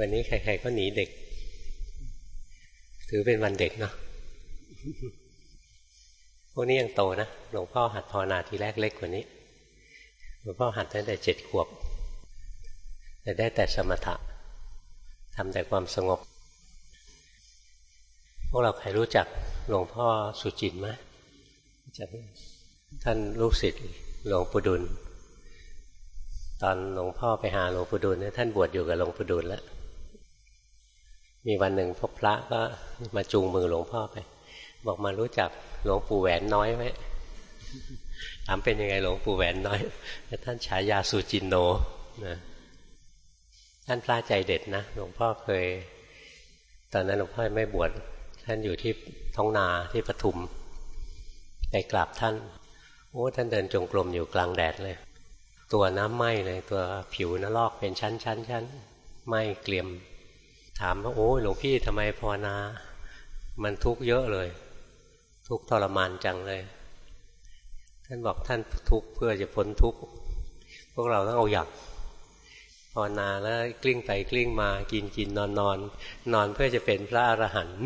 วันนี้ใครๆก็หนีเด็ก ถือเป็นวันเด็กเนาะพวกนี้ยังโตนะหลวงพ่อหัดภาวนาทีแรกเล็กกว่านี้หลวงพ่อหัดตั้งแต่เจ็ดขวบ แต่ได้แต่สมถะทำแต่ความสงบ พวกเราใครรู้จักหลวงพ่อสุจินไหมจักท่านลูกศิษย์หลวงปู่ดุล ตอนหลวงพ่อไปหาหลวงปู่ดุลเนี่ยท่านบวชอยู่กับหลวงปู่ดุลแล้ว มีวันหนึ่งพบพระก็มาจูงมือหลวงพ่อไป บอกมารู้จักหลวงปู่แหวนน้อยไหมถามเป็นยังไงหลวงปู่แหวนน้อย ท่านฉายาสุจินโนนะท่านพระใจเด็ดนะหลวงพ่อเคย ตอนนั้นหลวงพ่อไม่บวชท่านอยู่ที่ท้องนาที่ปทุมไปกราบท่านโอ้ท่านเดินจงกรมอยู่กลางแดดเลย ตัวน้ำไหมเลย ตัวผิวน้ำลอกเป็นชั้นชั้นชั้นไหมเกลียม ถามว่าโอ้หลวงพี่ทำไมภาวนา มันทุกข์เยอะเลย ทุกข์ทรมานจังเลย ท่านบอกท่านทุกข์เพื่อจะพ้นทุกข์พวกเราต้องเอาอยากภาวนาแล้วกลิ้งไปกลิ้งมากินกินนอนนอนนอนเพื่อจะเป็นพระอรหันต์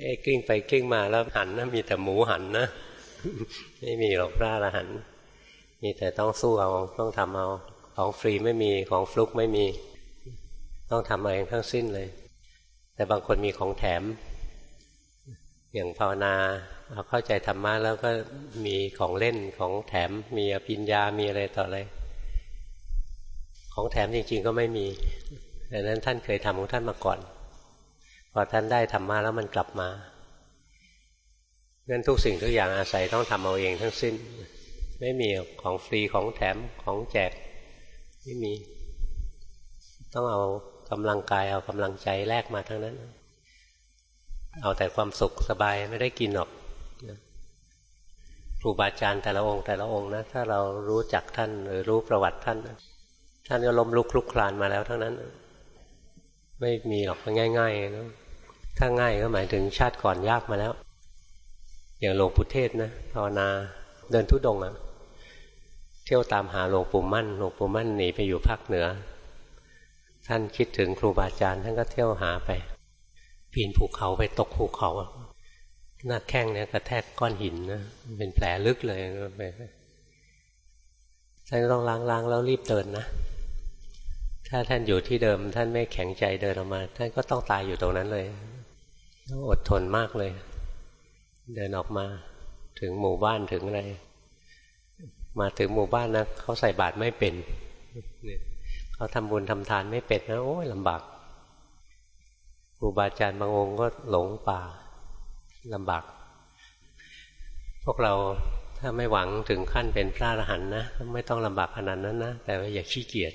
ไอ้กลิ้งไปกลิ้งมาแล้วหันนะมีแต่หมูหันนะไม่มีหรอกพระอรหันต์มีแต่ต้องสู้เอาต้องทำเอาของฟรีไม่มีของฟลุกไม่มี ต้องทำเองทั้งสิ้นเลย แต่บางคนมีของแถม อย่างภาวนาเาเข้าใจธรรมะแล้วก็มีของเล่นของแถมมีอภิญญามีอะไรต่ออะไรของแถมจริง ๆ ก็ไม่มีดังนั้นท่านเคยทำของท่านมาก่อน พอท่านได้ธรรมะแล้วมันกลับมางั้นทุกสิ่งทุกอย่างอาศัยต้องทำเอาเองทั้งสิ้น ไม่มีของฟรีของแถมของแจกไม่มี ต้องเอา กำลังกายเอากำลังใจแลกมาทั้งนั้น เอาแต่ความสุขสบายไม่ได้กินหรอกครูบาอาจารย์แต่ละองค์แต่ละองค์นะถ้าเรารู้จักท่านหรือรู้ประวัติท่านท่านก็ล้มลุกคลุกคลานมาแล้วทั้งนั้น ไม่มีหรอกง่ายๆนะถ้าง่ายก็หมายถึงชาติก่อนยากมาแล้ว อย่างหลวงปู่เทศนะภาวนาเดินทุดงอะเที่ยวตามหาหลวงปู่มั่นหลวงปู่มั่นหนีไปอยู่ภาคเหนือ ท่านคิดถึงครูบาอาจารย์ท่านก็เที่ยวหาไป ปีนภูเขาไปตกภูเขาหน้าแข้งเนี่ยกระแทกก้อนหินนะเป็นแผลลึกเลยไปท่านต้องล้างๆแล้วรีบเดินนะถ้าท่านอยู่ที่เดิม ท่านไม่แข็งใจเดินออกมา ท่านก็ต้องตายอยู่ตรงนั้นเลยต้องอดทนมากเลย เดินออกมาถึงหมู่บ้านถึงอะไรมาถึงหมู่บ้านนะเขาใส่บาตรไม่เป็นเนี่ย ขาทำบุญทำทานไม่เป็นนะโอ้ยลำบากครูบาอาจารย์บางองค์ก็หลงป่าลำบากพวกเราถ้าไม่หวังถึงขั้นเป็นพระอรหันต์นะไม่ต้องลำบากขนาดนั้นนะแต่ว่าอย่าขี้เกียจ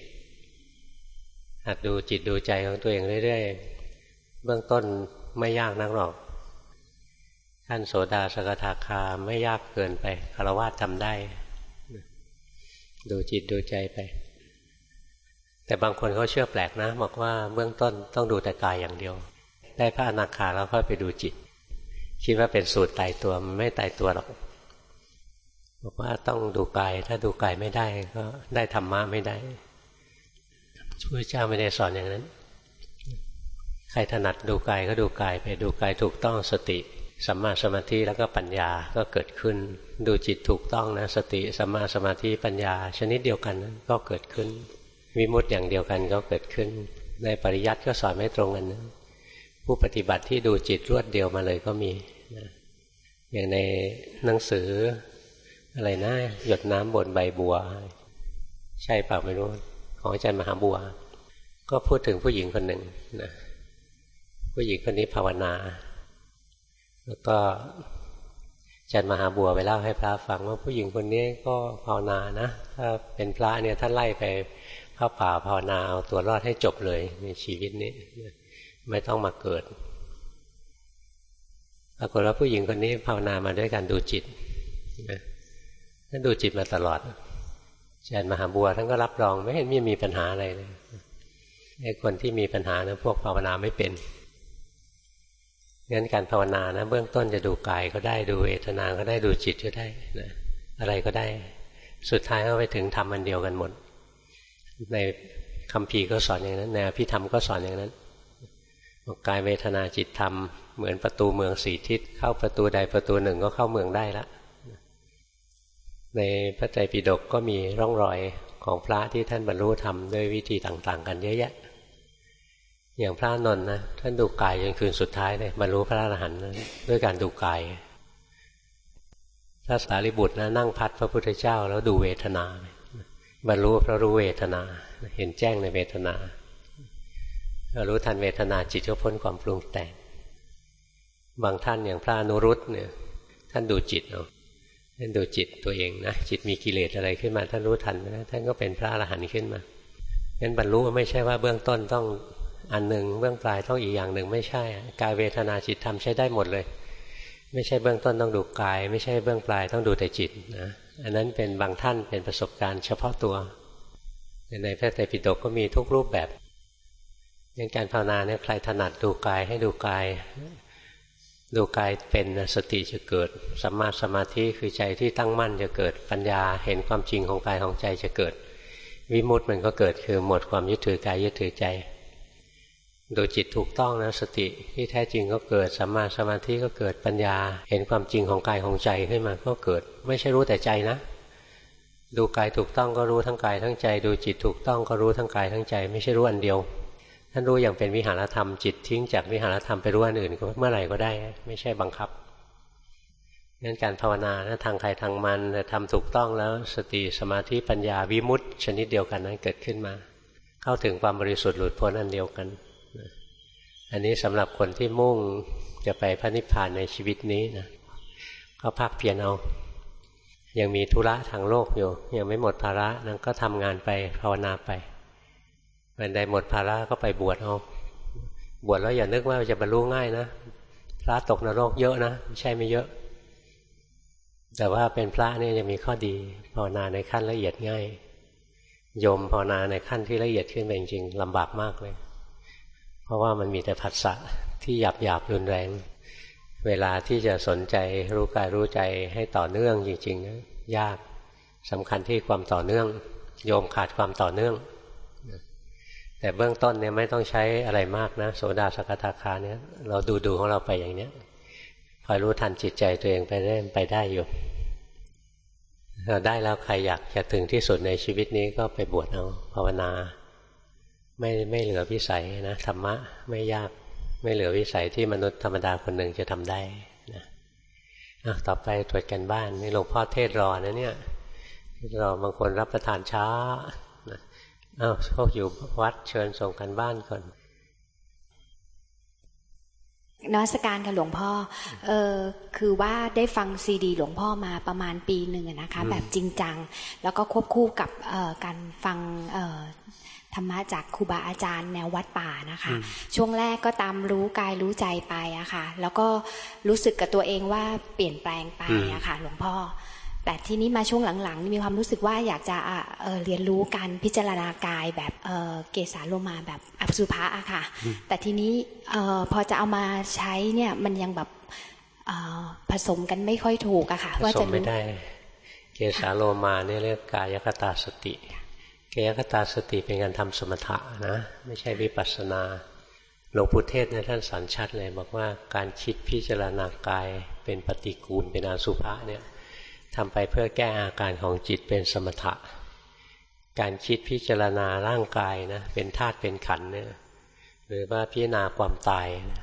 หัดดูจิตดูใจของตัวเองเรื่อยๆเบื้องต้นไม่ยากนักหรอกขั้นโสดาสกทาคาไม่ยากเกินไปคารวะทำได้ ดูจิตดูใจไป แต่บางคนเขาเชื่อแปลกนะบอกว่าเบื้องต้นต้องดูแต่กายอย่างเดียว ได้พระอนาคาแล้วค่อยไปดูจิต คิดว่าเป็นสูตรตายตัวมันไม่ตายตัวหรอกบอกว่าต้องดูกาย ถ้าดูกายไม่ได้ก็ได้ธรรมะไม่ได้พระเจ้าไม่ได้สอนอย่างนั้น ใครถนัดดูกายก็ดูกายไปดูกายถูกต้องสติสัมมาสมาธิแล้วก็ปัญญาก็เกิดขึ้น ดูจิตถูกต้องนะสติสัมมาสมาธิปัญญา ชนิดเดียวกันก็เกิดขึ้น วิมุตติอย่างเดียวกันก็เกิดขึ้น ในปริยัติก็สอนไม่ตรงกันนะผู้ปฏิบัติที่ดูจิตรวดเดียวมาเลยก็มีนะอย่างในหนังสืออะไรนะหยดน้ำบนใบบัว ใช่เปล่าไม่รู้ของอาจารย์มหาบัว ก็พูดถึงผู้หญิงคนหนึ่งนะผู้หญิงคนนี้ภาวนา แล้วก็อาจารย์มหาบัวไปเล่าให้พระฟังว่าผู้หญิงคนนี้ก็ภาวนานะถ้าเป็นพระเนี่ยท่านไล่ไป เข้าป่าภาวนาเอาตัวรอดให้จบเลยในชีวิตนี้ไม่ต้องมาเกิดปรากฏว่าผู้หญิงคนนี้ภาวนามาด้วยการดูจิตนะดูจิตมาตลอดอาจารย์มหาบัวท่านก็รับรองไม่เห็นมีมีปัญหาอะไรเลยไอ้คนที่มีปัญหานะพวกภาวนาไม่เป็นงั้นการภาวนานะ เบื้องต้นจะดูกายก็ได้ดูเวทนาก็ได้ดูจิตก็ได้นะอะไรก็ได้ สุดท้ายก็ไปถึงทำมันเดียวกันหมด ในคำพีก็สอนอย่างนั้นแนวพิธรรมก็สอนอย่างนั้นกายเวทนาจิตธรรมเหมือนประตูเมืองสี่ทิศเข้าประตูใดประตูหนึ่งก็เข้าเมืองได้ละในพระไตรปิฎกก็มีร่องรอยของพระที่ท่านบรรลุธรรมด้วยวิธีต่างๆ กันเยอะแยะ อย่างพระนนท์นะท่านดูกายจนคืนสุดท้ายเลยบรรลุพระอรหันต์ด้วยการดูกายพระสารีบุตรนะนั่งพัดพระพุทธเจ้าแล้วดูเวทนา บรรลุเพราะรู้เวทนา เห็นแจ้งในเวทนารู้ทันเวทนาจิตก็พ้นความปรุงแต่ง บางท่านอย่างพระอนุรุตเนี่ยท่านดูจิตเอาท่านดูจิตตัวเองนะจิตมีกิเลสอะไรขึ้นมาท่านรู้ทันนะท่านก็เป็นพระอรหันต์ขึ้นมางั้นบรรลุไม่ใช่ว่าเบื้องต้นต้องอันหนึ่งเบื้องปลายต้องอีกอย่างหนึ่งไม่ใช่กายเวทนาจิตทำใช้ได้หมดเลย ไม่ใช่เบื้องต้นต้องดูกาย ไม่ใช่เบื้องปลายต้องดูแต่จิตนะ อันนั้นเป็นบางท่านเป็นประสบการณ์เฉพาะตัว ในพระไตรปิฎกก็มีทุกรูปแบบอย่างการภาวนาเนี่ยใครถนัดดูกายให้ดูกาย ดูกายเป็นสติจะเกิดสัมมาสมาธิคือใจที่ตั้งมั่นจะเกิดปัญญาเห็นความจริงของกายของใจจะเกิด วิมุตต์มันก็เกิดคือหมดความยึดถือกายยึดถือใจ ดูจิตถูกต้องนะสติที่แท้จริงก็เกิดสัมมาสมาธิก็เกิดปัญญา เห็นความจริงของกายของใจขึ้นมาก็เกิด ไม่ใช่รู้แต่ใจนะ ดูกายถูกต้องก็รู้ทั้งกายทั้งใจ ดูจิตถูกต้องก็รู้ทั้งกายทั้งใจ ไม่ใช่รู้อันเดียวท่านรู้อย่างเป็นวิหารธรรมจิตทิ้งจากวิหารธรรมไปรู้อันอื่นเมื่อไหร่ก็ได้ ไม่ใช่บังคับงั้นการภาวนานะทางใครทางมันแต่ทำถูกต้องแล้วสติสมาธิปัญญาวิมุตติชนิดเดียวกันนั้นเกิดขึ้นมา เข้าถึงความบริสุทธิ์หลุดพ้นอันเดียวกัน อันนี้สำหรับคนที่มุ่งจะไปพระนิพพานในชีวิตนี้นะก็ภาคเพียรเอา ยังมีธุระทางโลกอยู่ ยังไม่หมดภาระนั้นก็ทำงานไปภาวนาไปวันใดหมดภาระก็ไปบวชเอา บวชแล้วอย่านึกว่าจะบรรลุง่ายนะพระตกนรกเยอะนะไม่ใช่ไม่เยอะ แต่ว่าเป็นพระนี่จะมีข้อดีภาวนาในขั้นละเอียดง่ายโยมภาวนาในขั้นที่ละเอียดขึ้นไปจริงๆลำบากมากเลย เพราะว่ามันมีแต่ผัสสะที่หยาบหยาบรุนแรง เวลาที่จะสนใจรู้กายรู้ใจให้ต่อเนื่องจริงๆ ยากสำคัญที่ความต่อเนื่อง โยมขาดความต่อเนื่อง แต่เบื้องต้นเนี่ยไม่ต้องใช้อะไรมากนะ โสดาสกทาคาเนี่ยเราดูดูของเราไปอย่างเนี้ยคอยรู้ทันจิตใจตัวเองไปได้ไปได้อยู่เราได้แล้วใครอยากจะถึงที่สุดในชีวิตนี้ก็ไปบวชเอาภาวนา ไม่ไม่เหลือวิสัยนะธรรมะไม่ยากไม่เหลือวิสัยที่มนุษย์ธรรมดาคนหนึ่งจะทำได้นะต่อไปตรวจกันบ้านนี่หลวงพ่อเทศรอนะเนี่ยรอบางคนรับประทานช้าอ้าวพวกอยู่วัดเชิญส่งกันบ้านก่อนนวัตการค่ะหลวงพ่อ เออคือว่าได้ฟังซีดี หลวงพ่อมาประมาณปีหนึ่งนะคะ แบบจริงจัง แล้วก็ควบคู่กับการฟัง ธรรมะจากครูบาอาจารย์แนววัดป่านะคะ ช่วงแรกก็ตามรู้กายรู้ใจไปอะค่ะ แล้วก็รู้สึกกับตัวเองว่าเปลี่ยนแปลงไปอะค่ะ หลวงพ่อ แต่ที่นี้มาช่วงหลังๆ มีความรู้สึกว่าอยากจะเเรียนรู้การพิจารณากายแบบเกสาโลมาแบบอสุภะอะค่ะ แต่ทีนี้พอจะเอามาใช้เนี่ยมันยังแบบผสมกันไม่ค่อยถูกอะค่ะว่าจะไม่ได้ เกสาโลมาเนี่ยเรียกกายคตาสติกา ยคตาสติเป็นการทำสมถะนะ ไม่ใช่วิปัสสนาหลวงพุทเทศเนี่ยท่านสอนชัดเลย บอกว่าการคิดพิจารณากายเป็นปฏิกูลเป็นอสุภะเนี่ยทำไปเพื่อแก้อาการของจิตเป็นสมถะ การคิดพิจารณาร่างกายนะเป็นธาตุเป็นขันเนี่ยหรือว่าพิจารณาความตายนะ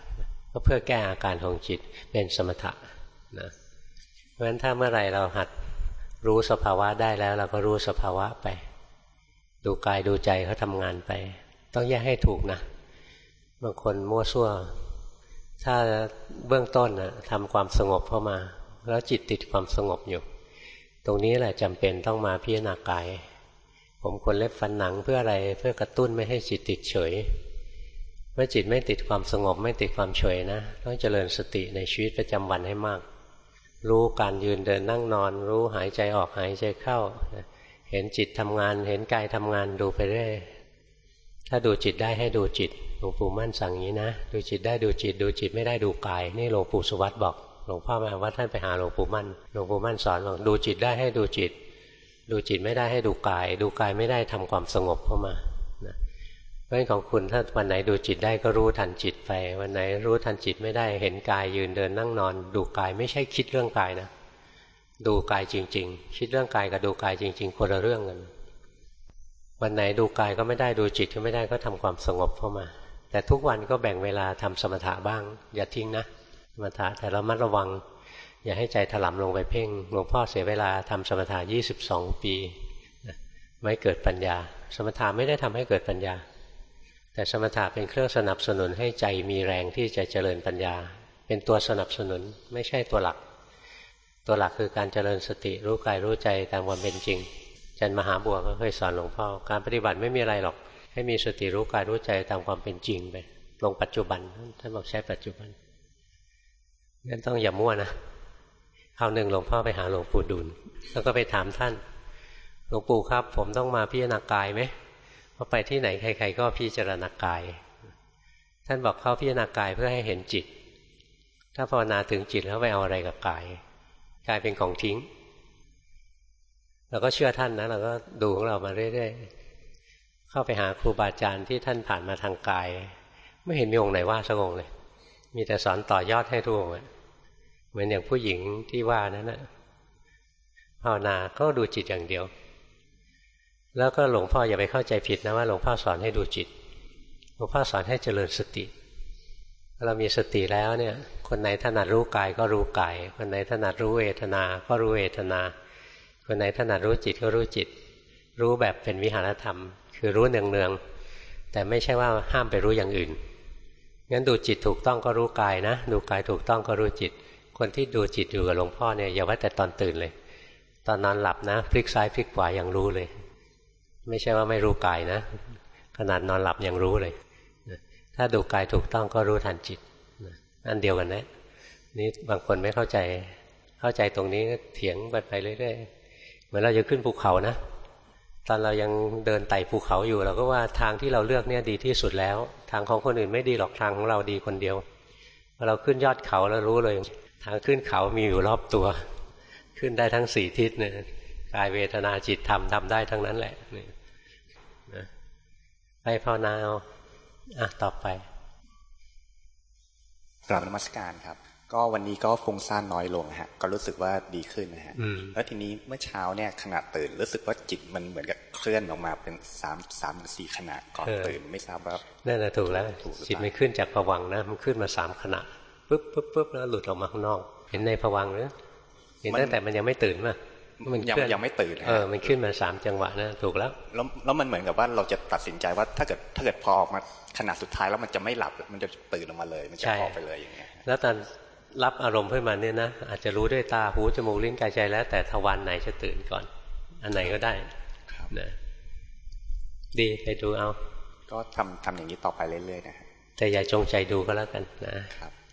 ก็เพื่อแก้อาการของจิตเป็นสมถะนะเพราะฉะนั้นถ้าเมื่อไรเราหัดรู้สภาวะได้แล้ว เราก็รู้สภาวะไป ดูกายดูใจเขาทำงานไป ต้องแยกให้ถูกนะบางคนมั่วซั่ว ถ้าเบื้องต้นนะทำความสงบเข้ามา แล้วจิตติดความสงบอยู่ ตรงนี้แหละจำเป็นต้องมาพิจารณากาย ผมควรเล็บฟันหนังเพื่ออะไรเพื่อกระตุ้นไม่ให้จิตติดเฉยเมื่อจิตไม่ติดความสงบไม่ติดความเฉยนะ ต้องเจริญสติในชีวิตประจำวันให้มาก รู้การยืนเดินนั่งนอน รู้หายใจออกหายใจเข้า เห็นจิตทำงาน เห็นกายทำงานดูไปเรื่อยถ้าดูจิตได้ให้ดูจิตหลวงปู่มั่นสั่งอย่างนี้นะ ดูจิตได้ดูจิต ดูจิตไม่ได้ดูกาย นี่หลวงปู่สุวัตบอกหลวงพ่อมาว่าท่านไปหาหลวงปู่มั่นหลวงปู่มั่นสอนบอกดูจิตได้ให้ดูจิต ดูจิตไม่ได้ให้ดูกาย ดูกายไม่ได้ทำความสงบเข้ามานะเพราะฉะนั้นของคุณถ้าวันไหนดูจิตได้ก็รู้ทันจิตไป วันไหนรู้ทันจิตไม่ได้เห็นกายยืนเดินนั่งนอน ดูกายไม่ใช่คิดเรื่องกายนะ ดูกายจริง ๆ คิดเรื่องกายกับดูกายจริง ๆ คนละเรื่องกันวันไหนดูกายก็ไม่ได้ดูจิตก็ไม่ได้ก็ทำความสงบเข้ามา แต่ทุกวันก็แบ่งเวลาทำสมถะบ้าง อย่าทิ้งนะสมถะแต่เรามัดระวัง อย่าให้ใจถลำลงไปเพ่งหลวงพ่อเสียเวลาทำสมถะยี่สิบสองปี ไม่เกิดปัญญา สมถะไม่ได้ทำให้เกิดปัญญา แต่สมถะเป็นเครื่องสนับสนุนให้ใจมีแรงที่จะเจริญปัญญา เป็นตัวสนับสนุนไม่ใช่ตัวหลัก ตัวหลักคือการเจริญสติรู้กายรู้ใจตามความเป็นจริงจันมหาบัวก็เคยสอนหลวงพ่อการปฏิบัติไม่มีอะไรหรอก ให้มีสติรู้กายรู้ใจตามความเป็นจริงไปลงปัจจุบันท่านบอกใช้ปัจจุบันงั้นต้องอย่ามั่วนะคราวหนึ่งหลวงพ่อไปหาหลวงปู่ดุลแล้วก็ไปถามท่าน หลวงปู่ครับ ผมต้องมาพิจารณากายไหมพอไปที่ไหนใคร ๆ ก็พิจารณากาย ท่านบอกเข้าพิจารณากายเพื่อให้เห็นจิต ถ้าภาวนาถึงจิตแล้วไปเอาอะไรกับกาย กลายเป็นของทิ้ง เราก็เชื่อท่านนะเราก็ดูของเรามาเรื่อยๆเข้าไปหาครูบาอาจารย์ที่ท่านผ่านมาทางกาย ไม่เห็นมีองค์ไหนว่าสักองค์เลย มีแต่สอนต่อยอดให้ทุกองค์เหมือนอย่างผู้หญิงที่ว่านั้นนะภาวนาก็ดูจิตอย่างเดียว แล้วก็หลวงพ่ออย่าไปเข้าใจผิดนะว่าหลวงพ่อสอนให้ดูจิตหลวงพ่อสอนให้เจริญสติ เรามีสติแล้วเนี่ย คนไหนถนัดรู้กายก็รู้กาย คนไหนถนัดรู้เวทนา ก็รู้เวทนา คนไหนถนัดรู้จิตก็รู้จิต รู้แบบเป็นวิหารธรรม คือรู้เนืองๆแต่ไม่ใช่ว่าห้ามไปรู้อย่างอื่นงั้นดูจิตถูกต้องก็รู้กายนะ ดูกายถูกต้องก็รู้จิต คนที่ดูจิตอยู่กับหลวงพ่อเนี่ยอย่าว่าแต่ตอนตื่นเลย ตอนนอนหลับนะพลิกซ้ายพลิกขวายังรู้เลย ไม่ใช่ว่าไม่รู้กายนะ ขนาดนอนหลับยังรู้เลย ถ้าดูกายถูกต้องก็รู้ทันจิตอันเดียวกันนะนี่บางคนไม่เข้าใจ เข้าใจตรงนี้เถียงไปไปเรื่อยๆเหมือนเราจะขึ้นภูเขานะตอนเรายังเดินไต่ภูเขาอยู่เราก็ว่าทางที่เราเลือกเนี่ยดีที่สุดแล้ว ทางของคนอื่นไม่ดีหรอกทางของเราดีคนเดียวพอเราขึ้นยอดเขาแล้วรู้เลย ทางขึ้นเขามีอยู่รอบตัว ขึ้นได้ทั้งสี่ทิศเนี่ยกายเวทนาจิตธรรมทำได้ทั้งนั้นแหละไปภาวนาเอา อะต่อไปกราบนมัสการครับ ก็วันนี้ก็ฟุ้งซ่านน้อยลงฮะ ก็รู้สึกว่าดีขึ้นนะฮะแล้วทีนี้เมื่อเช้าเนี่ยขณะตื่น รู้สึกว่าจิตมันเหมือนกับเคลื่อนออกมาเป็นสามสามสี่ขณะก่อนตื่นไม่ทราบว่านั่นแหละถูกแล้วจิตไม่ขึ้นจากผวังนะมันขึ้นมาสามขณะปุ๊บปุ๊บปุ๊บแล้วหลุดออกมาข้างนอก เห็นในผวังหรือเห็นตั้งแต่มันยังไม่ตื่นมามันยังยังไม่ตื่นเออมันขึ้นมาสามจังหวะนะถูกแล้ว แล้วแล้วมันเหมือนกับว่าเราจะตัดสินใจว่าถ้าเกิดถ้าเกิดพอออกมา ขนาดสุดท้ายแล้วมันจะไม่หลับ มันจะตื่นออกมาเลย มันจะออกไปเลยอย่างเงี้ยแล้วตอนรับอารมณ์ขึ้นมาเนี่ยนะอาจจะรู้ด้วยตาหูจมูกลิ้นกายใจแล้ว แต่ทวารไหนจะตื่นก่อน อันไหนก็ได้ครับนะดีไปดูเอา ก็ทำทำอย่างนี้ต่อไปเรื่อยๆนะแต่อย่าจงใจดูก็แล้วกันนะ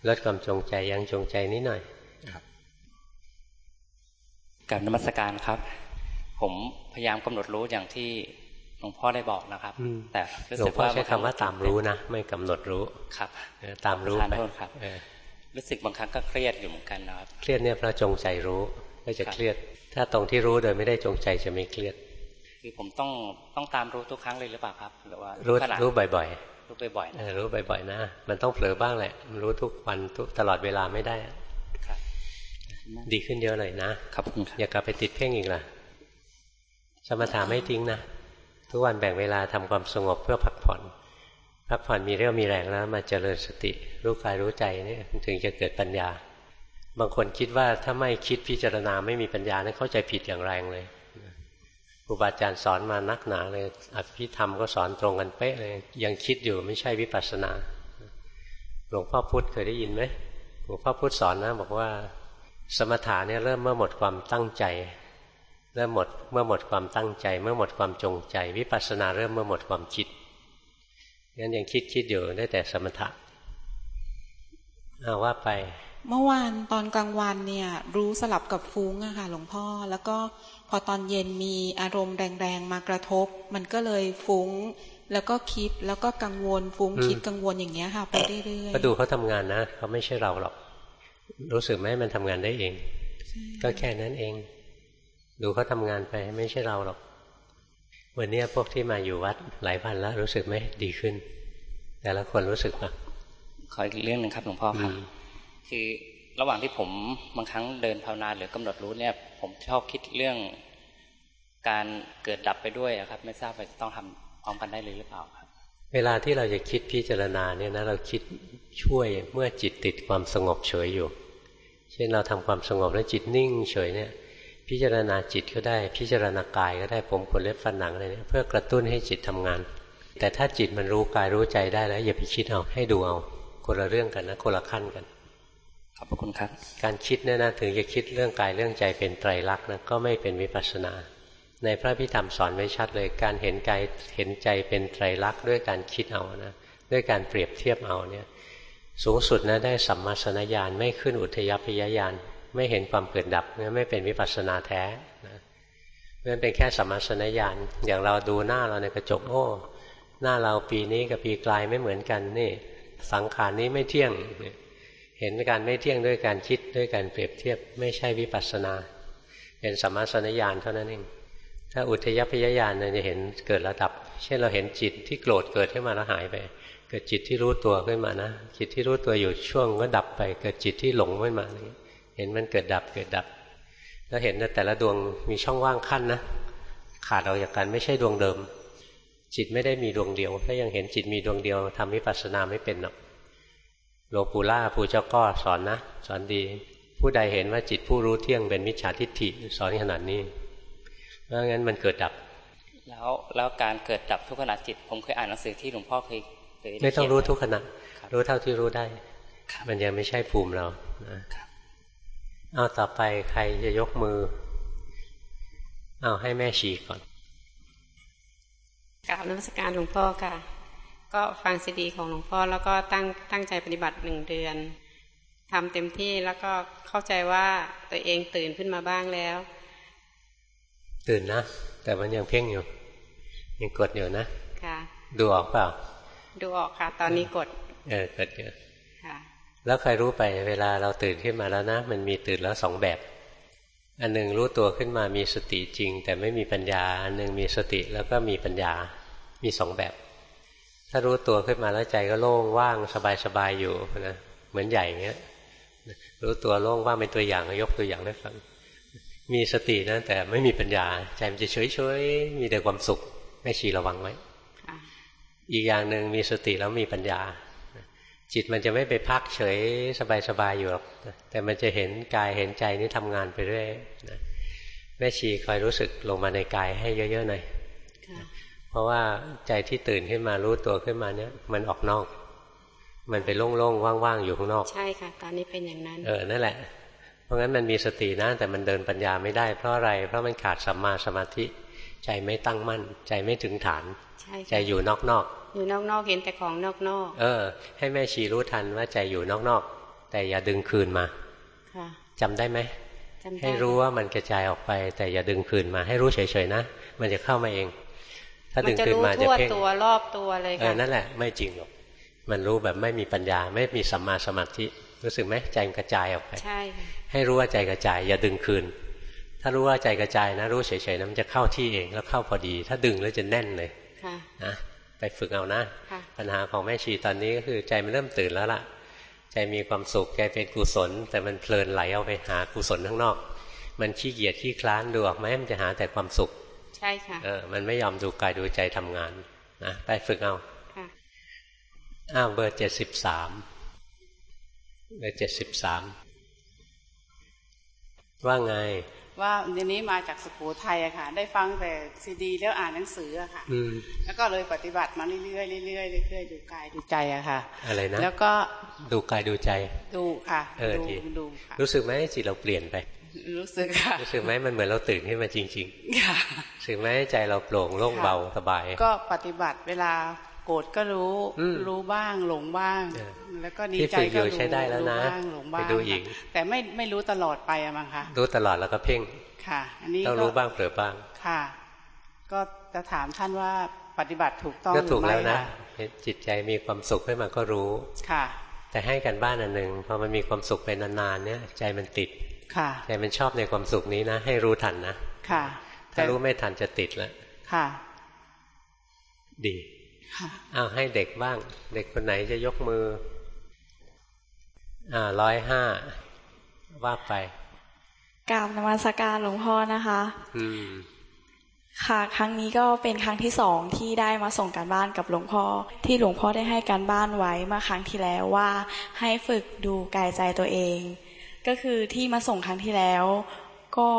ลดความจงใจยังจงใจนิดหน่อยครับกับนมัสการครับ ผมพยายามกำหนดรู้อย่างที่ หลวงพ่อได้บอกนะครับ แต่รู้สึกว่าใช้คำว่าตามรู้นะ ไม่กำหนดรู้ครับตามรู้ไปครับรู้สึกบางครั้งก็เครียดอยู่เหมือนกันนะครับ เครียดเนี่ยเพราะจงใจรู้ก็จะเครียด ถ้าตรงที่รู้โดยไม่ได้จงใจจะไม่เครียด คือผมต้องต้องตามรู้ทุกครั้งเลยหรือเปล่าครับหรือว่ารู้รู้บ่อยๆ รู้บ่อยๆรู้บ่อยๆนะ มันต้องเผลอบ้างแหละ รู้ทุกวันทุกตลอดเวลาไม่ได้ดีขึ้นเยอะเลยนะ ครับอย่ากลับไปติดเพ่งอีกล่ะ สมถะไม่ทิ้งนะ ทุกวันแบ่งเวลาทำความสงบเพื่อพักผ่อน พักผ่อนมีเรี่ยวมีแรงแล้วมาเจริญสติ รู้กายรู้ใจนี่ถึงจะเกิดปัญญา บางคนคิดว่าถ้าไม่คิดพิจารณาไม่มีปัญญานั้นเข้าใจผิดอย่างแรงเลยครูบาอาจารย์สอนมานักหนาเลยอภิธรรมก็สอนตรงกันเป๊ะเลยยังคิดอยู่ไม่ใช่วิปัสสนาหลวงพ่อพุธเคยได้ยินไหมหลวงพ่อพุธสอนนะ บอกว่า สมถะเนี่ยเริ่มเมื่อหมดความตั้งใจ เริ่มหมดเมื่อหมดความตั้งใจ เมื่อหมดความจงใจ วิปัสสนาเริ่มเมื่อหมดความคิดงั้นยังคิดคิดอยู่ได้แต่สมถะเอาว่าไป เมื่อวานตอนกลางวันเนี่ย รู้สลับกับฟุ้งอะค่ะ หลวงพ่อ แล้วก็พอตอนเย็นมีอารมณ์แรงๆมากระทบ มันก็เลยฟุ้ง แล้วก็คิดแล้วก็กังวลฟุ้งคิดกังวลอย่างเงี้ยค่ะไปเรื่อยๆก็ดูเขาทำงานนะเขาไม่ใช่เราหรอก รู้สึกไหมมันทำงานได้เอง ก็แค่นั้นเอง ดูเขาทางานไปไม่ใช่เราหรอก วันนี้พวกที่มาอยู่วัดหลายพันแล้วรู้สึกไหมดีขึ้น แต่ละคนรู้สึกปะขออีกเรื่องหนึ่งครับหลวงพ่อครับ คือระหว่างที่ผมบางครั้งเดินภาวนาหรือกำหนดรู้เนี่ย ผมชอบคิดเรื่อง การเกิดดับไปด้วยครับ ไม่ทราบว่าจะต้องทำพร้อมกันได้เลยหรือเปล่าครับ เวลาที่เราจะคิดพิจารณาเนี่ยนะเราคิดช่วยเมื่อจิตติดความสงบเฉยอยู่ เช่นเราทำความสงบแล้วจิตนิ่งเฉยเนี่ย พิจารณาจิตก็ได้ พิจารณากายก็ได้ผมขนเล็บฟันหนังอะไรเนี่ยเพื่อกระตุ้นให้จิตทำงาน แต่ถ้าจิตมันรู้กายรู้ใจได้แล้ว อย่าไปคิดเอาให้ดูเอาคนละเรื่องกันนะคนละขั้นกันขอบพระคุณครับ การคิดเนี่ยนะถึงจะคิดเรื่องกายเรื่องใจเป็นไตรลักษณ์นะก็ไม่เป็นวิปัสสนา ในพระพิธรรมสอนไว้ชัดเลย การเห็นกายเห็นใจเป็นไตรลักษณ์ด้วยการคิดเอานะด้วยการเปรียบเทียบเอาเนี่ยสูงสุดนะได้สัมมาสนญาณไม่ขึ้นอุทยพยญาณ ไม่เห็นความเกิดดับเนี่ยไม่เป็นวิปัสสนาแท้นะมันเป็นแค่สัมมาสนญาณอย่างเราดูหน้าเราในกระจกโอ้หน้าเราปีนี้กับปีกลายไม่เหมือนกันนี่ สังขารนี้ไม่เที่ยง เห็นการไม่เที่ยงด้วยการคิดด้วยการเปรียบเทียบไม่ใช่วิปัสสนา เป็นสัมมาสนญาณเท่านั้นเองถ้าอุทยพยญาณเนี่ยจะเห็นเกิดระดับ เช่นเราเห็นจิตที่โกรธเกิดขึ้นมาแล้วหายไป เกิดจิตที่รู้ตัวขึ้นมานะจิตที่รู้ตัวอยู่ช่วงก็ดับไป เกิดจิตที่หลงขึ้นมา เห็นมันเกิดดับเกิดดับ แล้วเห็นแต่ละดวงมีช่องว่างขั้นนะขาดออกจากกันไม่ใช่ดวงเดิม จิตไม่ได้มีดวงเดียว ถ้ายังเห็นจิตมีดวงเดียวทำวิปัสสนาไม่เป็นหรอกหลวงปู่ล่าปู่เจ้าก็สอนนะ สอนดี ผู้ใดเห็นว่าจิตผู้รู้เที่ยงเป็นมิจฉาทิฏฐิสอนขนาดนี้เพราะงั้นมันเกิดดับ แล้วแล้วการเกิดดับทุกขณะจิต ผมเคยอ่านหนังสือที่หลวงพ่อเคยเคยไม่ต้องรู้ทุกขณะรู้เท่าที่รู้ได้ มันยังไม่ใช่ภูมิเรา เอาต่อไปใครจะยกมือ เอาให้แม่ชีก่อนกราบนมัสการหลวงพ่อค่ะ ก็ฟังซีดีของหลวงพ่อแล้วก็ตั้งตั้งใจปฏิบัติหนึ่งเดือนทำเต็มที่แล้วก็เข้าใจว่าตัวเองตื่นขึ้นมาบ้างแล้ว ตื่นนะ แต่มันยังเพ่งอยู่ ยังกดอยู่นะ ค่ะ ดูออกเปล่า ดูออกค่ะ ตอนนี้กด เออกดอยู่ค่ะ แล้วใครรู้ไปเวลาเราตื่นขึ้นมาแล้วนะ มันมีตื่นแล้วสองแบบ อันหนึ่งรู้ตัวขึ้นมามีสติจริง แต่ไม่มีปัญญา อันหนึ่งมีสติแล้วก็มีปัญญา มีสองแบบ ถ้ารู้ตัวขึ้นมาแล้วใจก็โล่งว่างสบายๆอยู่นะเหมือนใหญ่เงี้ยรู้ตัวโล่งว่างเป็นตัวอย่างยกตัวอย่างให้ฟังมีสตินะแต่ไม่มีปัญญา ใจมันจะเฉยๆมีแต่ความสุขแม่ชีระวังไว้อีกอย่างหนึ่งมีสติแล้วมีปัญญา จิตมันจะไม่ไปพักเฉยสบายๆอยู่หรอกแต่มันจะเห็นกายเห็นใจนี่ทำงานไปเรื่อยแม่ชีคอยรู้สึกลงมาในกายให้เยอะๆหน่อยเพราะว่าใจที่ตื่นขึ้นมารู้ตัวขึ้นมาเนี่ย มันออกนอก มันไปโล่งๆว่างๆอยู่ข้างนอก ใช่ค่ะ ตอนนี้เป็นอย่างนั้น เออนั่นแหละ เพราะงั้นมันมีสตินะ แต่มันเดินปัญญาไม่ได้เพราะอะไร เพราะมันขาดสัมมาสมาธิ ใจไม่ตั้งมั่น ใจไม่ถึงฐาน ใจอยู่นอกๆอยู่นอกๆเห็นแต่ของนอกๆเออ ให้แม่ชีรู้ทันว่าใจอยู่นอกๆแต่อย่าดึงคืนมาค่ะจำได้ไหมให้รู้ว่ามันกระจายออกไป แต่อย่าดึงคืนมา ให้รู้เฉยๆนะมันจะเข้ามาเอง ถ้าดึงขึ้นมาจะเพ่งตัวรอบตัวเลยค่ะนั่นแหละไม่จริงหรอกมันรู้แบบไม่มีปัญญาไม่มีสัมมาสมาธิรู้สึกไหมใจมันกระจายออกไปใช่ให้รู้ว่าใจกระจาย อย่าดึงคืน ถ้ารู้ว่าใจกระจายนะ รู้เฉยๆนะมันจะเข้าที่เองแล้วเข้าพอดี ถ้าดึงแล้วจะแน่นเลย นะไปฝึกเอานะ ปัญหาของแม่ชีตอนนี้ก็คือใจมันเริ่มตื่นแล้วล่ะ ใจมีความสุขใจเป็นกุศล แต่มันเพลินไหลเอาไปหากุศลข้างนอก มันขี้เกียจขี้คลานดูออกไหมมันจะหาแต่ความสุข ใช่ค่ะเออมันไม่ยอมดูกายดูใจทำงานนะไปฝึกเอาค่ะอ้าวเบอร์เจ็ดสิบสามเบอร์เจ็ดสิบสามว่าไง ว่าเดี๋ยวนี้มาจากสุโขทัยอะค่ะ ได้ฟังแต่ซีดี แล้วอ่านหนังสืออะค่ะแล้วก็เลยปฏิบัติมาเรื่อยๆเรื่อยๆเรื่อยๆดูกายดูใจอะค่ะ อะไรนะ แล้วก็ดูกายดูใจ ดูค่ะเออดีดูค่ะรู้สึกไหมจิตเราเปลี่ยนไป รู้สึกค่ะ รู้สึกไหมมันเหมือนเราตื่นขึ้นมาจริง ๆ ค่ะรู้สึกไหมใจเราโปร่งโล่งเบาสบาย ก็ปฏิบัติเวลา โกรธก็รู้รู้บ้างหลงบ้าง แล้วก็ดีใจก็รู้ใช้ได้แล้วนะหลงบ้างดูอีกแต่ไม่ไม่รู้ตลอดไปอะมั้งคะรู้ตลอดแล้วก็เพ่งค่ะ อันนี้ต้องรู้บ้างเผลอบ้างค่ะ ก็จะถามท่านว่าปฏิบัติถูกต้องหรือไม่ก็ถูกแล้วนะจิตใจมีความสุขขึ้นมาก็รู้ค่ะ แต่ให้กันบ้านอันหนึ่งพอมันมีความสุขไปนานๆเนี่ย ใจมันติดค่ะใจมันชอบในความสุขนี้นะ ให้รู้ทันนะค่ะถ้ารู้ไม่ทันจะติดแล้วค่ะ ดี อ้าวให้เด็กบ้าง เด็กคนไหนจะยกมือ อ่าร้อยห้าว่าไปกราบนมัสการหลวงพ่อนะคะ อืมค่ะ ครั้งนี้ก็เป็นครั้งที่สองที่ได้มาส่งการบ้านกับหลวงพ่อ ที่หลวงพ่อได้ให้การบ้านไว้เมื่อครั้งที่แล้วว่า ให้ฝึกดูกายใจตัวเอง ก็คือที่มาส่งครั้งที่แล้ว ก็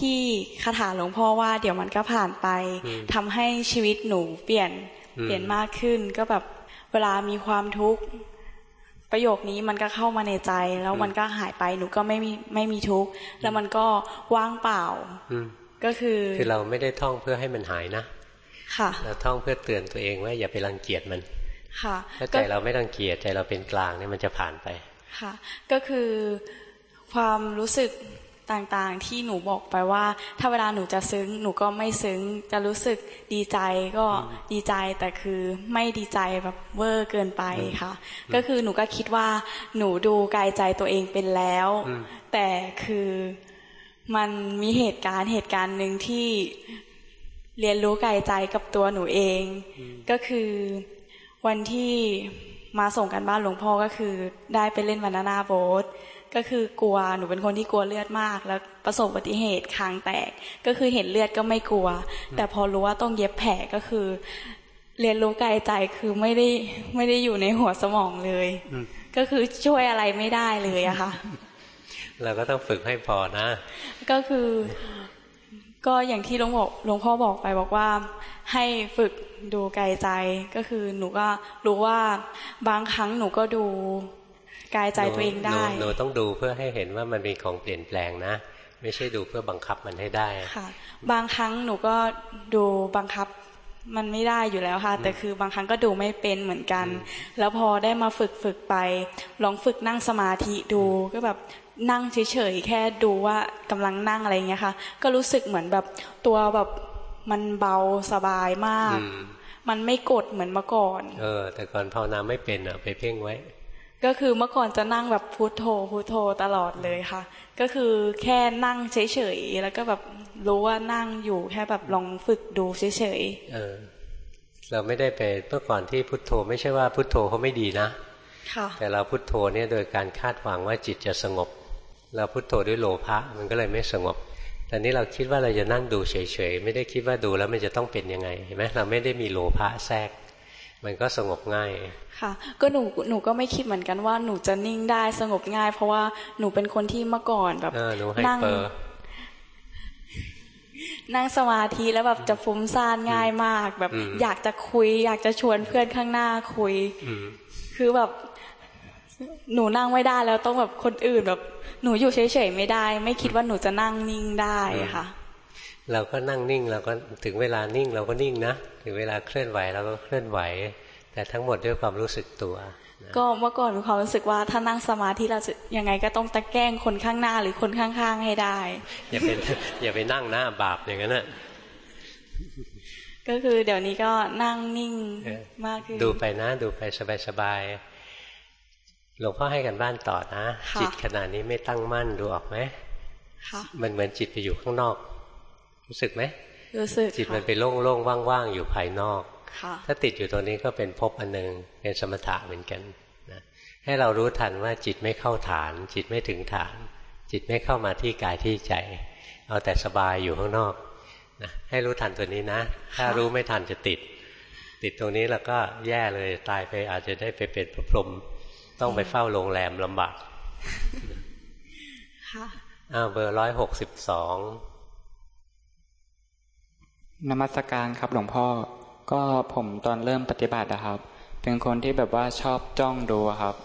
ที่คาถาหลวงพ่อว่า เดี๋ยวมันก็ผ่านไปทำให้ชีวิตหนูเปลี่ยน เปลี่ยนมากขึ้นก็แบบเวลามีความทุกข์ประโยคนี้มันก็เข้ามาในใจ แล้วมันก็หายไปหนูก็ไม่มีไม่มีทุกข์แล้วมันก็ว่างเปล่าก็คือคือเราไม่ได้ท่องเพื่อให้มันหายนะ ค่ะ เราท่องเพื่อเตือนตัวเองว่าอย่าไปรังเกียจมัน ค่ะถ้าใจเราไม่รังเกียจใจเราเป็นกลางเนี่ยมันจะผ่านไป ค่ะ ก็คือความรู้สึก ต่างๆ ที่หนูบอกไปว่า ถ้าเวลาหนูจะซึ้ง หนูก็ไม่ซึ้ง จะรู้สึกดีใจก็ดีใจแต่คือไม่ดีใจแบบเวอร์เกินไปค่ะ ก็คือหนูก็คิดว่าหนูดูกายใจตัวเองเป็นแล้ว แต่คือมันมีเหตุการณ์เหตุการณ์หนึ่งที่เรียนรู้กายใจกับตัวหนูเอง ก็คือวันที่ มาส่งกันบ้านหลวงพ่อก็คือ ได้ไปเล่นวานานาโบสก็คือกลัวหนูเป็นคนที่กลัวเลือดมาก แล้วประสบอุบัติเหตุคางแตก ก็คือเห็นเลือดก็ไม่กลัว แต่พอรู้ว่าต้องเย็บแผลก็คือ เรียนรู้กายใจคือไม่ได้ไม่ได้อยู่ในหัวสมองเลย ก็คือช่วยอะไรไม่ได้เลยอะค่ะเราก็ต้องฝึกให้พอนะ ก็คือ ก็อย่างที่หลวงบอกหลวงพ่อบอกไปบอกว่าให้ฝึกดูกายใจก็คือหนูก็รู้ว่าบางครั้งหนูก็ดูกายใจตัวเองได้หนูต้องดูเพื่อให้เห็นว่ามันมีของเปลี่ยนแปลงนะ ไม่ใช่ดูเพื่อบังคับมันให้ได้ค่ะ บางครั้งหนูก็ดูบังคับมันไม่ได้อยู่แล้วค่ะ แต่คือบางครั้งก็ดูไม่เป็นเหมือนกัน แล้วพอได้มาฝึกฝึกไป ลองฝึกนั่งสมาธิดูก็แบบ นั่งเฉยๆแค่ดูว่ากำลังนั่งอะไรเงี้ยค่ะ ก็รู้สึกเหมือนแบบตัวแบบมันเบาสบายมาก มันไม่กดเหมือนเมื่อก่อน เออ แต่ก่อนภาวนาไม่เป็นอะ ไปเพ่งไว้ ก็คือเมื่อก่อนจะนั่งแบบพุโทโธพุโทโธตลอดเลยค่ะ ก็คือแค่นั่งเฉยๆแล้วก็แบบรู้ว่านั่งอยู่แค่แบบลองฝึกดูเฉยๆเออ เราไม่ได้ไปเมื่อก่อนที่พุโทโธ ไม่ใช่ว่าพุโทโธเขาไม่ดีนะแต่เราพุโทโธเนี่ยโดยการคาดหวังว่าจิตจะสงบ เราพุโทโธด้วยโลภะมันก็เลยไม่สงบแต่นี้เราคิดว่าเราจะนั่งดูเฉยๆไม่ได้คิดว่าดูแล้วมันจะต้องเป็นยังไงเห็นไหมเราไม่ได้มีโลภะแทรก มันก็สงบง่าย ค่ะ ก็หนูหนูก็ไม่คิดเหมือนกันว่าหนูจะนิ่งได้สงบง่าย เพราะว่าหนูเป็นคนที่เมื่อก่อนแบบนั่งนั่งสมาธิแล้วแบบจะฟุ้งซ่านง่ายมาก แบบ อยากจะคุย อยากจะชวนเพื่อนข้างหน้าคุย คือแบบ หนูนั่งไม่ได้แล้วต้องแบบคนอื่นแบบ หนูอยู่เฉยๆไม่ได้ ไม่คิดว่าหนูจะนั่งนิ่งได้ค่ะ เราก็นั่งนิ่งเราก็ถึงเวลานิ่งเราก็นิ่งนะถึงเวลาเคลื่อนไหวเราก็เคลื่อนไหว แต่ทั้งหมดด้วยความรู้สึกตัว ก็เมื่อก่อนมีความรู้สึกว่าถ้านั่งสมาธิเราจะยังไงก็ต้องตะแกล้งคนข้างหน้าหรือคนข้างๆให้ได้ อย่าเป็นอย่าไปนั่งหน้าบาปอย่างนั้นนะก็คือเดี๋ยวนี้ก็นั่งนิ่งมากขึ้นดูไปนะดูไปสบายๆ หลวงพ่อให้กันบ้านต่อนะ จิตขณะนี้ไม่ตั้งมั่นดูออกไหมมันเหมือนจิตไปอยู่ข้างนอก รู้สึกไหมรู้สึกจิตมันไปโล่งๆว่างๆอยู่ภายนอกถ้าติดอยู่ตรงนี้ก็เป็นภพอันหนึ่งเป็นสมถะเหมือนกันนะให้เรารู้ทันว่าจิตไม่เข้าฐาน จิตไม่ถึงฐาน จิตไม่เข้ามาที่กายที่ใจ เอาแต่สบายอยู่ข้างนอกนะให้รู้ทันตัวนี้นะ ถ้ารู้ไม่ทันจะติด ติดตรงนี้แล้วก็แย่เลยตายไปอาจจะได้ไปเป็นพระพรหม ต้องไปเฝ้าโรงแรมลำบากค่ะอ้าวเบอร์ร้อยหกสิบสองนมัสการครับหลวงพ่อ ก็ผมตอนเริ่มปฏิบัตินะครับ เป็นคนที่แบบว่าชอบจ้องดูครับ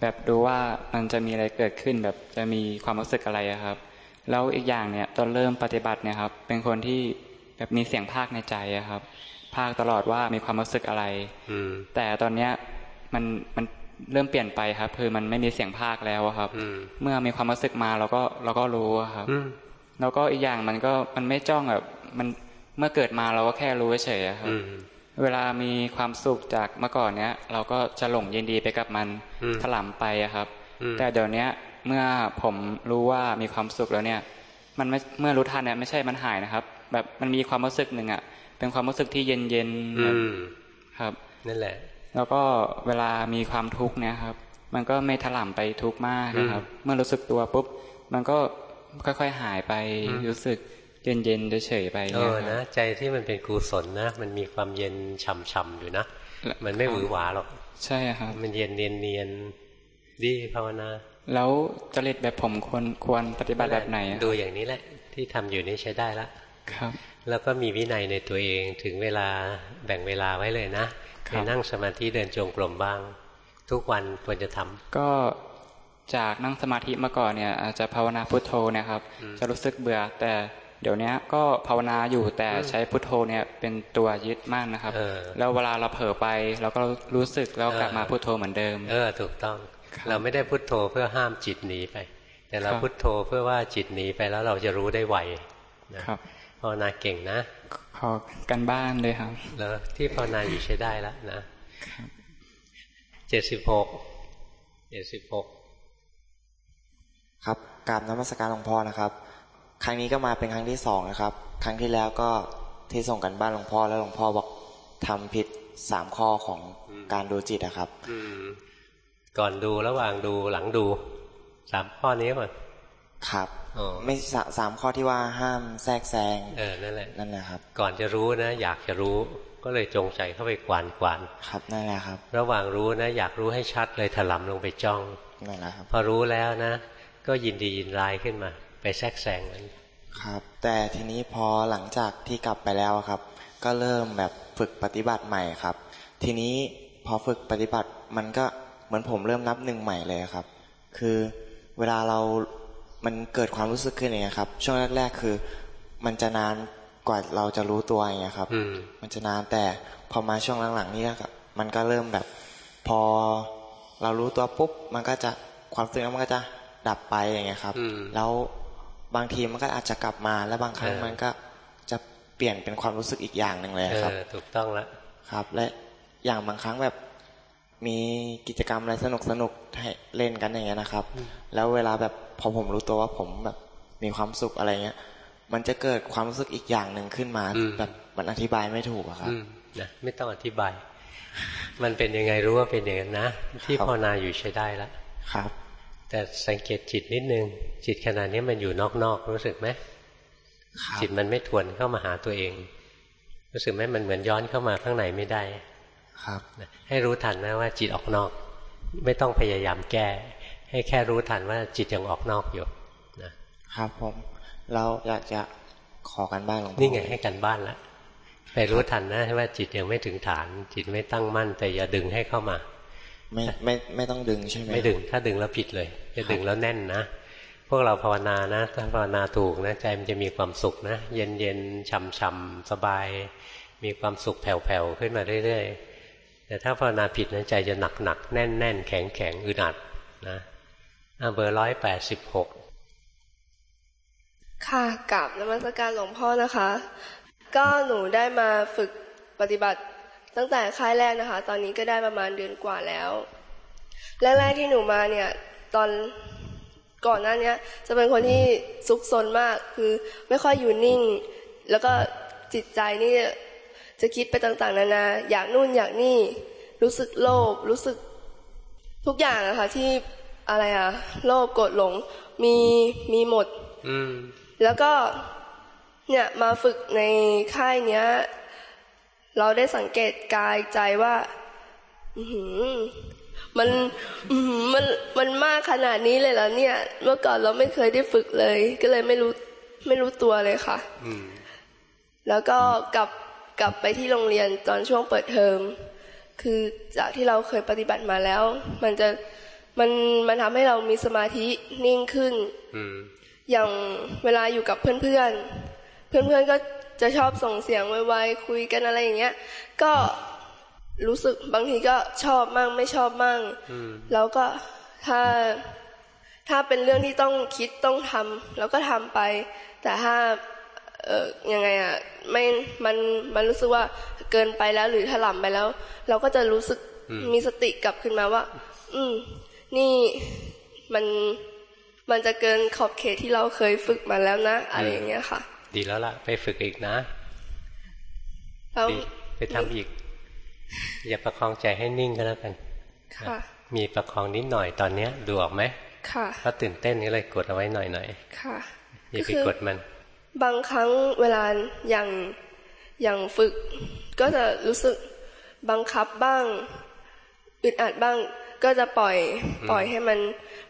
แบบดูว่ามันจะมีอะไรเกิดขึ้นแบบจะมีความรู้สึกอะไรครับ แล้วอีกอย่างเนี่ยตอนเริ่มปฏิบัติเนี่ยครับ เป็นคนที่แบบมีเสียงภาคในใจครับ ภาคตลอดว่ามีความรู้สึกอะไรแต่ตอนเนี้ยมันมัน เริ่มเปลี่ยนไปครับ คือมันไม่มีเสียงภาคแล้วครับ เมื่อมีความรู้สึกมาเราก็เราก็รู้ครับแล้วก็อีกอย่างมันก็มันไม่จ้องแบบมันเมื่อเกิดมาเราก็แค่รู้เฉยครับเวลามีความสุขจากเมื่อก่อนเนี้ย เราก็จะหลงยินดีไปกับมันถลำไปครับ แต่เดี๋ยวนี้เมื่อผมรู้ว่ามีความสุขแล้วเนี่ย มันไม่เมื่อรู้ทันเนี่ยไม่ใช่มันหายนะครับ แบบมันมีความรู้สึกหนึ่งอะเป็นความรู้สึกที่เย็นเย็นครับนั่นแหละ แล้วก็เวลามีความทุกข์เนี่ยครับ มันก็ไม่ถล่มไปทุกข์มากนะครับ เมื่อรู้สึกตัวปุ๊บ มันก็ค่อยๆหายไปรู้สึกเย็นเย็นเฉยไปเออนะใจที่มันเป็นกุศลนะ มันมีความเย็นฉ่ำๆอยู่นะ มันไม่หวือหวาหรอก ใช่ครับ มันเย็นเนียนเนียนดีภาวนา แล้วจริตแบบผมควรควรปฏิบัติแบบไหน ดูอย่างนี้แหละ ที่ทำอยู่นี่ใช้ได้ละครับ แล้วก็มีวินัยในตัวเองถึงเวลาแบ่งเวลาไว้เลยนะ ไปนั่งสมาธิเดินจงกรมบ้าง ทุกวันควรจะทำก็จากนั่งสมาธิมาก่อนเนี่ยอาจจะภาวนาพุทโธนะครับ จะรู้สึกเบื่อแต่เดี๋ยวนี้ก็ภาวนาอยู่แต่ใช้พุทโธเนี่ยเป็นตัวยึดมากนะครับ แล้วเวลาเราเผลอไปเราก็รู้สึกแล้วกลับมาพุทโธเหมือนเดิม เออถูกต้อง เราไม่ได้พุทโธเพื่อห้ามจิตหนีไป แต่เราพุทโธเพื่อว่าจิตหนีไปแล้วเราจะรู้ได้ไวนะครับภาวนาเก่งนะข อกันบ้านเลยครับแล้วที่ภาวนาอยู่ใช้ได้แล้วนะเจ็ดสิบหกเจ็ดสิบหกครับกราบนมัสการหลวงพ่อนะครับ ครั้งนี้ก็มาเป็นครั้งที่สองนะครับ ครั้งที่แล้วก็ที่ส่งกันบ้านหลวงพ่อแล้วหลวงพ่อบอกทำผิดสามข้อของการดูจิตนะครับก่อนดูระหว่างดูหลังดูสามข้อนี้ก่อน ครับไม่สามข้อที่ว่าห้ามแทรกแซงเออนั่นแหละนั่นแหละครับ ก่อนจะรู้นะ อยากจะรู้ ก็เลยจงใจเข้าไปกวานกวานครับนั่นแหละครับ ระหว่างรู้นะ อยากรู้ให้ชัดเลยถลำลงไปจ้องนั่นแหละครับ พอรู้แล้วนะ ก็ยินดียินร้ายขึ้นมา ไปแทรกแซงมันครับ แต่ทีนี้พอหลังจากที่กลับไปแล้วครับ ก็เริ่มแบบฝึกปฏิบัติใหม่ครับ ทีนี้พอฝึกปฏิบัติมันก็เหมือนผมเริ่มนับหนึ่งใหม่เลยครับ คือเวลาเรา มันเกิดความรู้สึกขึ้นอย่างเงี้ยครับ ช่วงแรก ๆ คือ มันจะนานกว่าเราจะรู้ตัวอย่างเงี้ยครับ มันจะนานแต่พอมาช่วงหลังๆนี่ครับมันก็เริ่มแบบ พอเรารู้ตัวปุ๊บ มันก็จะความรู้สึกมันก็จะดับไปอย่างเงี้ยครับ แล้วบางทีมันก็อาจจะกลับมา แล้วบางครั้งมันก็จะเปลี่ยนเป็นความรู้สึกอีกอย่างหนึ่งเลยครับถูกต้องแล้วครับ และอย่างบางครั้งแบบมีกิจกรรมอะไรสนุกสนุกให้เล่นกันอย่างเงี้ยนะครับ แล้วเวลาแบบพอผมรู้ตัวว่าผมแบบมีความสุขอะไรเงี้ย มันจะเกิดความรู้สึกอีกอย่างหนึ่งขึ้นมา แบบมันอธิบายไม่ถูกอะครับนะไม่ต้องอธิบาย มันเป็นยังไงรู้ว่าเป็นอย่างนั้นนะ ที่ภาวนาอยู่ใช้ได้แล้วครับ แต่สังเกตจิตนิดนึง จิตขณะนี้มันอยู่นอกๆรู้สึกไหมจิตมันไม่ทวนเข้ามาหาตัวเอง รู้สึกไหมมันเหมือนย้อนเข้ามาข้างในไม่ได้ ครับ ให้รู้ทันนะว่าจิตออกนอก ไม่ต้องพยายามแก้ ให้แค่รู้ทันว่าจิตยังออกนอกอยู่นะครับผมเราอยากจะขอกันบ้านหลวงพ่อนี่ไงให้กันบ้านละไปรู้ทันนะว่าจิตยังไม่ถึงฐาน จิตไม่ตั้งมั่น แต่อย่าดึงให้เข้ามา ไม่ไม่ไม่ต้องดึงใช่ไหมไม่ดึง ถ้าดึงแล้วผิดเลยจะดึงแล้วแน่นนะพวกเราภาวนานะถ้าภาวนาถูกนะใจมันจะมีความสุขนะเย็นเย็นช่ำช่ำสบาย มีความสุขแผ่วๆขึ้นมาเรื่อยๆแต่ถ้าภาวนาผิดนะใจจะหนักหนักแน่นแน่นแข็งแข็งอึดอัดนะ เบอร์ร้อยแปดสิบหกค่ะกับนมัสการหลวงพ่อนะคะ ก็หนูได้มาฝึกปฏิบัติตั้งแต่ค่ายแรกนะคะ ตอนนี้ก็ได้ประมาณเดือนกว่าแล้วแรกๆที่หนูมาเนี่ย ตอนก่อนหน้านี้จะเป็นคนที่ซุกซนมากคือไม่ค่อยอยู่นิ่ง แล้วก็จิตใจนี่จะคิดไปต่างๆ นานา อยากนู่นอยากนี่ รู้สึกโลภรู้สึกทุกอย่างอะค่ะที่ อะไรอะโลภโกรธหลง มีมีหมด อืม แล้วก็เนี่ยมาฝึกในค่ายเนี้ย เราได้สังเกตกายใจว่าอืมันมันมันมากขนาดนี้เลยแล้วเนี่ย เมื่อก่อนเราไม่เคยได้ฝึกเลย ก็เลยไม่รู้ไม่รู้ตัวเลยค่ะแล้วก็กลับกลับไปที่โรงเรียนตอนช่วงเปิดเทอมคือจากที่เราเคยปฏิบัติมาแล้ว มันจะ มันมันทำให้เรามีสมาธินิ่งขึ้นอย่างเวลาอยู่กับเพื่อนเพื่อนเพื่อนเพื่อนก็จะชอบส่งเสียงไวๆคุยกันอะไรอย่างเงี้ย ก็รู้สึกบางทีก็ชอบมั่งไม่ชอบมั่งแล้วก็ถ้าถ้าเป็นเรื่องที่ต้องคิดต้องทำแล้วก็ทำไป แต่ถ้าเออยังไงอะไม่มันมันรู้สึกว่าเกินไปแล้วหรือถล่มไปแล้ว เราก็จะรู้สึกมีสติกลับขึ้นมาว่า อืม นี่มันมันจะเกินขอบเขตที่เราเคยฝึกมาแล้วนะ อะไรอย่างเงี้ยค่ะ ดีแล้วล่ะ ไปฝึกอีกนะดีไปทำอีก อย่าประคองใจให้นิ่งก็แล้วกันค่ะมีประคองนิดหน่อยตอนเนี้ยดูออกไหมค่ะเพราะตื่นเต้นนี่เลยกดเอาไว้หน่อยหน่อยค่ะอย่าไปกดมัน บางครั้งเวลาอย่างอย่างฝึก ก็จะรู้สึกบังคับบ้างอึดอัดบ้าง ก็จะปล่อย ปล่อยให้มัน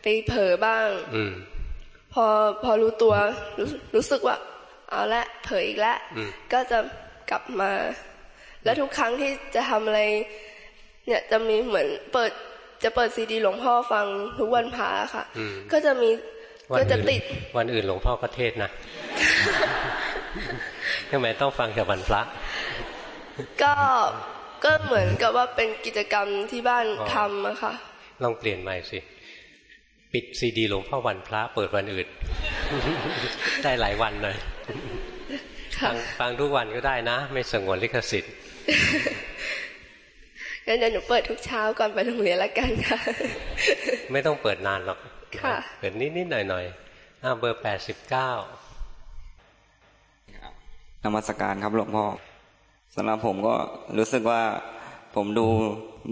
ไปเผลอบ้าง อืพอพอรู้ตัวรู้รู้สึกว่า เอาละเผยอีกแล้วก็จะกลับมา แล้วทุกครั้งที่จะทำอะไร เนี่ยจะมีเหมือนเปิดจะเปิดซีดีหลวงพ่อฟังทุกวันพาค่ะ ก็จะมีก็จะติดวันอื่นหลวงพ่อก็เทศนะทำไมต้องฟังแต่วันพระ ก็ ก็เหมือนกับว่าเป็นกิจกรรมที่บ้านทำอะค่ะลองเปลี่ยนใหม่สิ ปิดซีดีหลวงพ่อวันพระเปิดวันอื่น ได้หลายวันเลยฟังฟังทุกวันก็ได้นะ ไม่สงวนลิขสิทธิ์งั้นเดี๋ยวหนูเปิดทุกเช้าก่อนไปโรงเรียนละกันค่ะ ไม่ต้องเปิดนานหรอกค่ะเปิดนิดนิดหน่อยหน่อยอ้าเบอร์แปดสิบเก้านมัสการครับหลวงพ่อ สำหรับผมก็รู้สึกว่าผมดู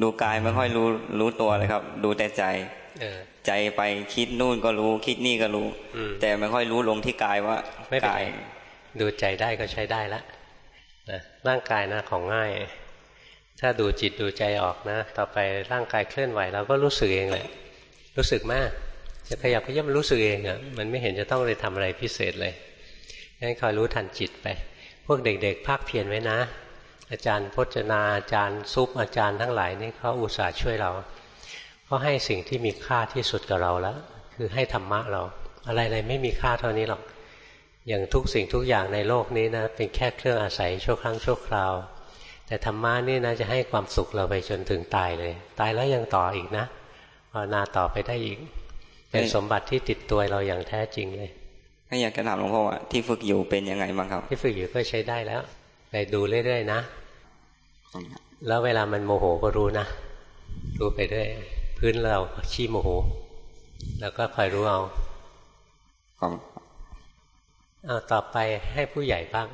ดูกายไม่ค่อยรู้รู้ตัวเลยครับ ดูแต่ใจใจไปคิดนู่นก็รู้ คิดนี่ก็รู้ แต่ไม่ค่อยรู้ลงที่กายว่าไม่กายดูใจได้ก็ใช้ได้ละนะร่างกายนะของง่าย ถ้าดูจิตดูใจออกนะ ต่อไปร่างกายเคลื่อนไหวเราก็รู้สึกเองเลยรู้สึกมาก จะขยับขยับมันรู้สึกเองอะ่ะ มันไม่เห็นจะต้องเลยทำอะไรพิเศษเลยงั้นคอยรู้ทันจิตไป พวกเด็กๆภาคเพียรไว้นะ อาจารย์พจนาอาจารย์ซุปอาจารย์ทั้งหลายนี่เขาอุตส่าห์ช่วยเราก็ให้สิ่งที่มีค่าที่สุดกับเราแล้ว คือให้ธรรมะเรา อะไรๆไม่มีค่าเท่านี้หรอก อย่างทุกสิ่งทุกอย่างในโลกนี้นะ เป็นแค่เครื่องอาศัยชั่วครั้งชั่วคราว แต่ธรรมะนี่นะจะให้ความสุขเราไปจนถึงตายเลย ตายแล้วยังต่ออีกนะภาวนาต่อไปได้อีก เป็นสมบัติที่ติดตัวเราอย่างแท้จริงเลยถ้าอยากจะถามหลวงพ่อว่าที่ฝึกอยู่เป็นยังไงบ้างครับ ที่ฝึกอยู่ก็ใช้ได้แล้วไปดูเรื่อยๆนะ แล้วเวลามันโมโหก็รู้นะ รู้ไปเรื่อยพื้นเราชี้โมโห แล้วก็คอยรู้เอาเอาต่อไปให้ผู้ใหญ่บ้าง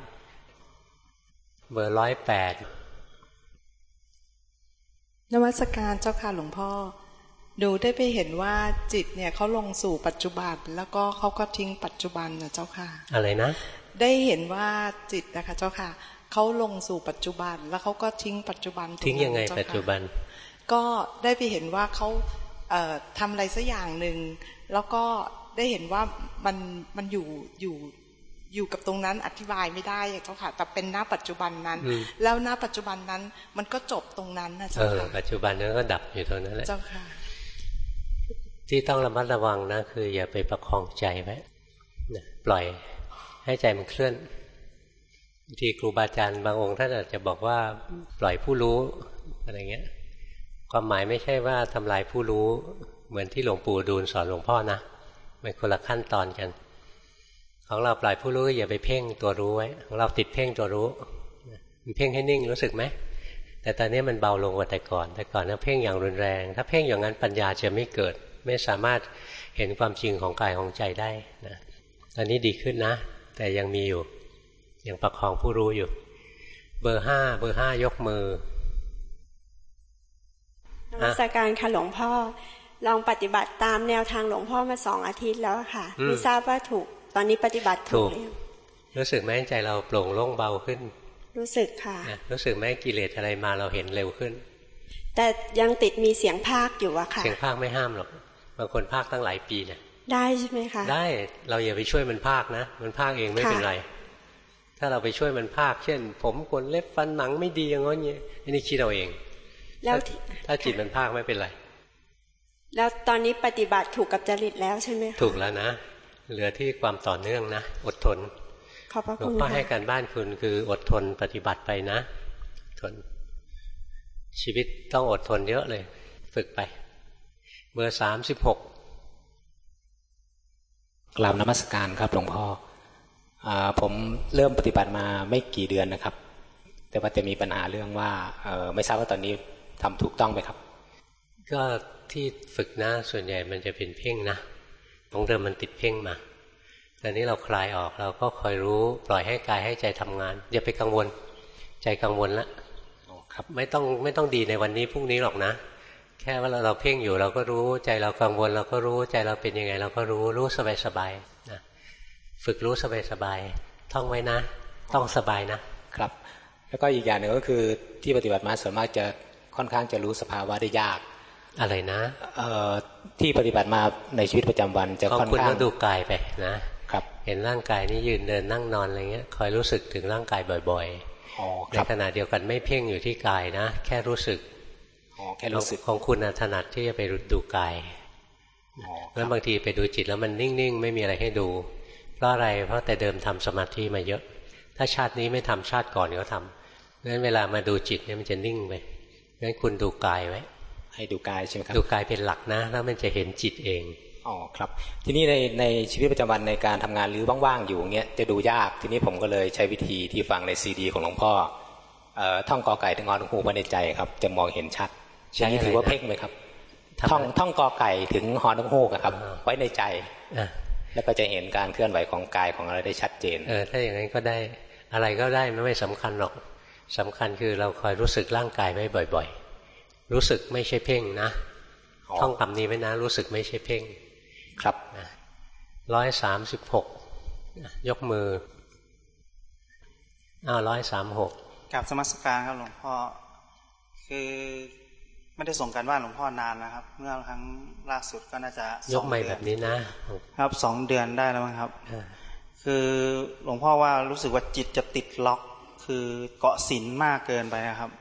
เบอร์ร้อยแปดนวัตการเจ้าค่ะหลวงพ่อดูได้ไปเห็นว่าจิตเนี่ยเขาลงสู่ปัจจุบัน แล้วก็เขาก็ทิ้งปัจจุบันนะเจ้าค่ะ อะไรนะ ได้เห็นว่าจิตนะคะเจ้าค่ะ เขาลงสู่ปัจจุบัน แล้วเขาก็ทิ้งปัจจุบันทิ้งยังไงปัจจุบัน ก็ได้ไปเห็นว่าเขาเทำอะไรสักอย่างหนึ่งแล้วก็ได้เห็นว่ามันมันอยู่อยู่อยู่กับตรงนั้นอธิบายไม่ได้เจ้าค่ะ แต่เป็นหน้าปัจจุบันนั้น แล้วหน้าปัจจุบันนั้น มันก็จบตรงนั้นนะเจ้าค่ะปัจจุบันนั้นก็ดับอยู่ตรงนั้นแหละเจ้าค่ะ ที่ต้องระมัดระวังนะคือ อย่าไปประคองใจไว้ปล่อยให้ใจมันเคลื่อน ทีครูบาอาจารย์บางองค์ท่านอาจจะบอกว่าปล่อยผู้รู้อะไรเงี้ย ความหมายไม่ใช่ว่าทำลายผู้รู้ เหมือนที่หลวงปู่ดูลสอนหลวงพ่อนะมันคนละขั้นตอนกัน ของเราปล่อยผู้รู้อย่าไปเพ่งตัวรู้ไว้ของเราติดเพ่งตัวรู้มันเพ่งให้นิ่งรู้สึกไหมแต่ตอนนี้มันเบาลงกว่าแต่ก่อน แต่ก่อนนะเพ่งอย่างรุนแรง ถ้าเพ่งอย่างนั้นปัญญาจะไม่เกิด ไม่สามารถเห็นความจริงของกายของใจได้นะตอนนี้ดีขึ้นนะ แต่ยังมีอยู่ ยังประคองผู้รู้อยู่ เบอร์ห้าเบอร์ห้ายกมือมัสการค่ะหลวงพ่อ ลองปฏิบัติตามแนวทางหลวงพ่อมาสองอาทิตย์แล้วค่ะ ไม่ทราบว่าถูก ตอนนี้ปฏิบัติถูกรู้สึกไหมใจเราโปร่งโล่งเบาขึ้น รู้สึกค่ะ รู้สึกไหมกิเลสอะไรมาเราเห็นเร็วขึ้น แต่ยังติดมีเสียงภาคอยู่อะค่ะ เสียงภาคไม่ห้ามหรอกบางคนภาคตั้งหลายปีเนี่ยได้ใช่ไหมคะ ได้เราอย่าไปช่วยมันภาคนะ มันภาคเองไม่เป็นไร ถ้าเราไปช่วยมันภาค เช่น ผมขนเล็บฟันหนังไม่ดีอย่างงี้อันนี้คิดเราเอง แล้วถ้าจิตมันภาคไม่เป็นไร แล้วตอนนี้ปฏิบัติถูกกับจริตแล้วใช่ไหมถูกแล้วนะ เหลือที่ความต่อเนื่องนะ อดทน ขอบพระคุณหลวงพ่อให้การบ้านคุณคืออดทนปฏิบัติไปนะทน ชีวิตต้องอดทนเยอะเลย ฝึกไป เบอร์สามสิบหกกราบนมัสการครับหลวงพ่ออ ผมเริ่มปฏิบัติมาไม่กี่เดือนนะครับ แต่ว่าจะมีปัญหาเรื่องว่าไม่ทราบว่าตอนนี้ทำถูกต้องไหมครับ ก็ที่ฝึกนะส่วนใหญ่มันจะเป็นเพ่งนะของเดิมมันติดเพ่งมาแต่นี้เราคลายออกเราก็คอยรู้ปล่อยให้กายให้ใจทำงาน อย่าไปกังวล ใจกังวลละครับไม่ต้องไม่ต้องดีในวันนี้พรุ่งนี้หรอกนะ แค่ว่าเราเราเพ่งอยู่เราก็รู้ ใจเรากังวลเราก็รู้ใจเราเป็นยังไง เราก็รู้รู้สบายสบายนะ ฝึกรู้สบายสบายท่องไว้นะ ต้องสบายนะครับ แล้วก็อีกอย่างหนึ่งก็คือที่ปฏิบัติมาส่วนมากจะค่อนข้างจะรู้สภาวะได้ยากอะไรนะเอ่อที่ปฏิบัติมาในชีวิตประจำวันจะค่อนข้างดูกายไปนะครับ เห็นร่างกายนี้ยืนเดินนั่งนอนอะไรเงี้ยคอยรู้สึกถึงร่างกายบ่อยๆในขณะเดียวกันไม่เพ่งอยู่ที่กายนะ แค่รู้สึกแค่รู้สึกของคุณถนัดที่จะไปดูกายเพราะบางทีไปดูจิตแล้วมันนิ่งๆ ไม่มีอะไรให้ดู เพราะอะไรเพราะแต่เดิมทำสมาธิมาเยอะ ถ้าชาตินี้ไม่ทำชาติก่อนก็ทำงั้นเวลามาดูจิตเนี่ยมันจะนิ่งไปงั้นคุณดูกายไว้ให้ดูกายใช่ไหมครับดูกายเป็นหลักนะ แล้วมันจะเห็นจิตเองอ๋อครับทีนี้ในในชีวิตประจำวันในการทำงานหรือว่างๆอยู่เงี้ยจะดูยากทีนี้ผมก็เลยใช้วิธีที่ฟังในซีดี ของหลวงพ่อเอ่อท่องกอไก่ถึงงอนหูไว้ในใจครับ จะมองเห็นชัดอย่างนี้ถือว่าเพ่งไหมครับท่องท่องกอไก่ถึงหอนกฮูกครับ ไว้ในใจ แล้วก็จะเห็นการเคลื่อนไหวของกายของอะไรได้ชัดเจน เออ ถ้าอย่างนั้นก็ได้อะไรก็ได้ไม่ไม่สำคัญหรอกสำคัญคือเราคอยรู้สึกร่างกายไว้บ่อย ๆ รู้สึกไม่ใช่เพ่งนะท่องคำนี้ไว้นะ รู้สึกไม่ใช่เพ่ง ครับร้อยสามสิบหกยกมืออ้าวร้อยสามหกกับสมัสการครับหลวงพ่อคือ ไม่ได้ส่งกันว่าหลวงพ่อนานนะครับ เมื่อครั้งล่าสุดก็น่าจะยกไม่แบบนี้นะ ครับสองเดือนได้แล้วมั้งครับ คือหลวงพ่อว่ารู้สึกว่าจิตจะติดล็อก คือเกาะศีลมากเกินไปนะครับ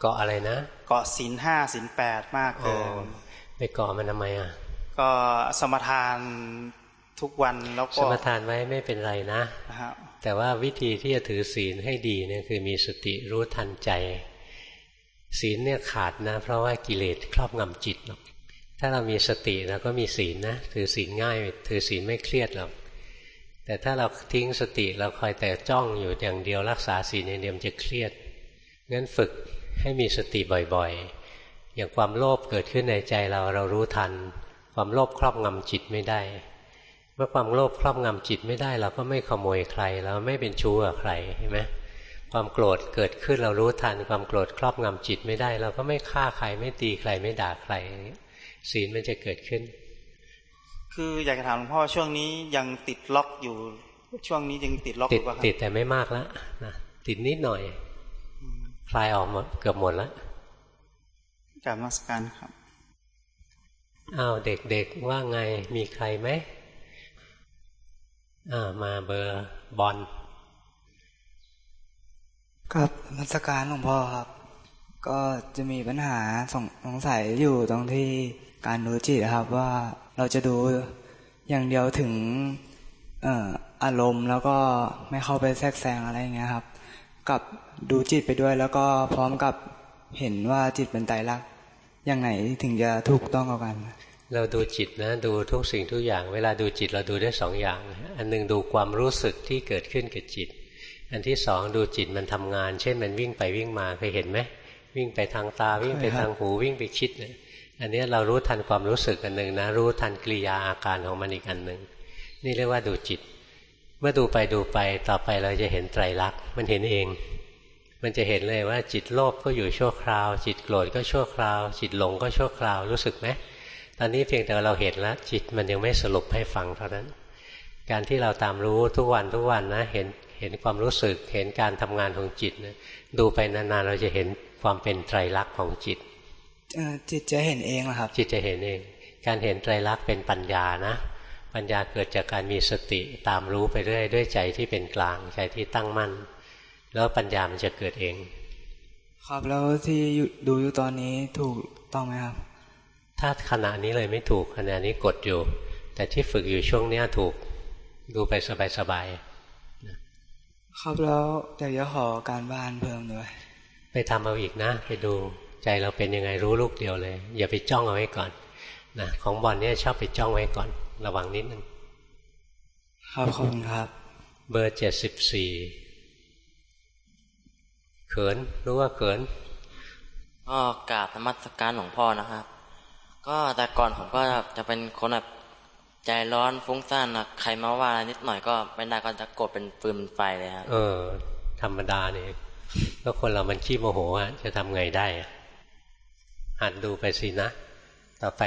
เกาะอะไรนะเกาะศีลห้าศีลแปดมากเกินไปเกาะมันทำไมอะก็สมทานทุกวันแล้วก็สมทานไว้ไม่เป็นไรนะแต่ว่าวิธีที่จะถือศีลให้ดีเนี่ยคือมีสติรู้ทันใจ ศีลเนี่ยขาดนะ เพราะว่ากิเลสครอบงำจิตหรอกถ้าเรามีสติเราก็มีศีลนะ ถือศีลง่าย ถือศีลไม่เครียดหรอกแต่ถ้าเราทิ้งสติเราคอยแต่จ้องอยู่อย่างเดียวรักษาศีลอย่างเดียวจะเครียดงั้นฝึกให้มีสติบ่อยๆ อย่างความโลภเกิดขึ้นในใจเราเรารู้ทัน ความโลภครอบงำจิตไม่ได้ เมื่อความโลภครอบงำจิตไม่ได้ เราก็ไม่ขโมยใคร เราไม่เป็นชู้กับใครเห็นไหม ความโกรธเกิดขึ้นเรารู้ทันความโกรธครอบงำจิตไม่ได้ เราก็ไม่ฆ่าใครไม่ตีใครไม่ด่าใครศีลมันจะเกิดขึ้น คืออยากจะถามหลวงพ่อช่วงนี้ยังติดล็อกอยู่ช่วงนี้ยังติดล็อกติดติดแต่ไม่มากแล้วนะติดนิดหน่อย คลายออกหมดเกือบหมดแล้วกาบมาสการครับอ้าวเด็กๆว่าไงมีใครไหมอ่ามาเบอร์บอล ครับมัสการหลวงพ่อครับ ก็จะมีปัญหาสงสงสัยอยู่ตรงที่การดูจิตครับว่าเราจะดูอย่างเดียวถึงเอ่ออารมณ์แล้วก็ไม่เข้าไปแทรกแซงอะไรอย่างเงี้ยครับ กับดูจิตไปด้วยแล้วก็พร้อมกับเห็นว่าจิตเป็นไตรลักษณ์อย่างไหนถึงจะถูกต้องกัน เราดูจิตนะดูทุกสิ่งทุกอย่าง เวลาดูจิตเราดูได้สองอย่าง อันหนึ่งดูความรู้สึกที่เกิดขึ้นกับจิต อันที่สองดูจิตมันทำงาน เช่นมันวิ่งไปวิ่งมาเคยเห็นไหมวิ่งไปทางตาวิ่งไปทางหูวิ่งไปคิดเนี่ยอันนี้เรารู้ทันความรู้สึกอันหนึ่งนะ รู้ทันกิริยาอาการของมันอีกอันหนึ่งนี่เรียกว่าดูจิต เมื่อดูไปดูไปต่อไปเราจะเห็นไตรลักษณ์มันเห็นเอง มันจะเห็นเลยว่าจิตโลภก็อยู่ชั่วคราว จิตโกรธก็ชั่วคราว จิตหลงก็ชั่วคราวรู้สึกไหมตอนนี้เพียงแต่เราเห็นแล้วจิตมันยังไม่สรุปให้ฟังเท่านั้น การที่เราตามรู้ทุกวันทุกวันนะ เห็น เห็นความรู้สึก เห็นการทำงานของจิตนะดูไปนานๆเราจะเห็นความเป็นไตรลักษณ์ของจิตจิตจะเห็นเองเหรอครับ จิตจะเห็นเอง การเห็นไตรลักษณ์เป็นปัญญานะ ปัญญาเกิดจากการมีสติตามรู้ไปเรื่อยด้วยใจที่เป็นกลางใจที่ตั้งมั่น แล้วปัญญามันจะเกิดเอง ครับแล้วที่ดูอยู่ตอนนี้ถูกต้องไหมครับถ้าขณะนี้เลยไม่ถูกขณะนี้กดอยู่ แต่ที่ฝึกอยู่ช่วงนี้ถูกดูไปสบายๆ ครับแล้วอยากจะขอการบ้านเพิ่มด้วย ไปทำเอาอีกนะ ไปดูใจเราเป็นยังไงรู้ลูกเดียวเลย อย่าไปจ้องเอาไว้ก่อนนะของบอลเนี่ยชอบไปจ้องไว้ก่อน ระวังนิดนึงครับขอบคุณครับ เบอร์เจ็ดสิบสี่เขินรู้ว่าเขินก็กราบธรรมสการหลวงพ่อนะครับ ก็แต่ก่อนผมก็จะเป็นคนแบบ ใจร้อนฟุ้งซ่านนะใครมาว่านิดหน่อยก็ไม่ได้ก็จะโกดเป็นฟืนไฟเลยครับเออ ธรรมดานี่ก็คนเรามันขี้โมโหอะจะทำไงได้หัดดูไปสินะ ต่อไป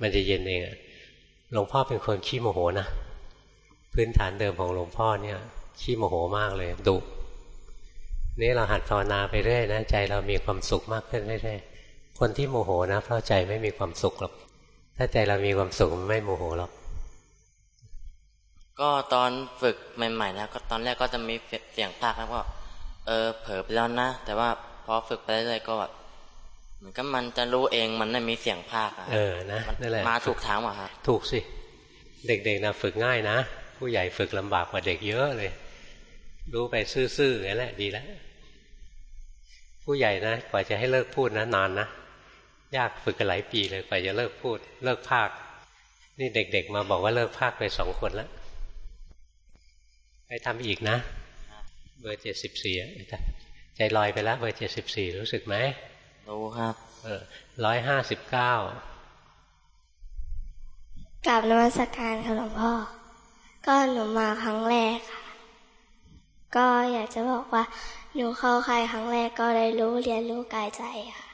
มันจะเย็นเองหลวงพ่อเป็นคนขี้โมโหนะพื้นฐานเดิมของหลวงพ่อเนี่ยขี้โมโหมากเลยดุนี่เราหัดภาวนาไปเรื่อยนะใจเรามีความสุขมากขึ้นเรื่อยๆคนที่โมโหนะเพราะใจไม่มีความสุขหรอกถ้าใจเรามีความสุขมันไม่โมโหหรอก ก็ตอนฝึกใหม่ๆนะก็ตอนแรกก็จะมีเสียงภาคแล้วก็เออเผลอไปแล้วนะแต่ว่าพอฝึกไปเรื่อยๆก็แบบเหมือนกับมันจะรู้เองมันไม่มีเสียงภาคเออนะนั่นแหละมาถูกทางว่ะครับถูกสิ เด็กๆนะฝึกง่ายนะ ผู้ใหญ่ฝึกลำบากกว่าเด็กเยอะเลย รู้ไปซื่อๆนั่นแหละดีแล้วผู้ใหญ่นะกว่าจะให้เลิกพูดนะนานนะยากฝึกกันหลายปีเลยกว่าจะเลิกพูด เลิกภาค นี่เด็ก ๆ มาบอกว่าเลิกภาคไปสองคนแล้ว ไปทำอีกนะ เบอร์เจ็ดสิบสี่ใจลอยไปแล้วเบอร์เจ็ดสิบสี่รู้สึกไหมรู้ครับเออร้อยห้าสิบเก้ากับนวัตการค่ะหลวงพ่อ ก็หนูมาครั้งแรกค่ะ ก็อยากจะบอกว่าหนูเข้าค่ายครั้งแรกก็ได้รู้เรียนรู้กายใจค่ะ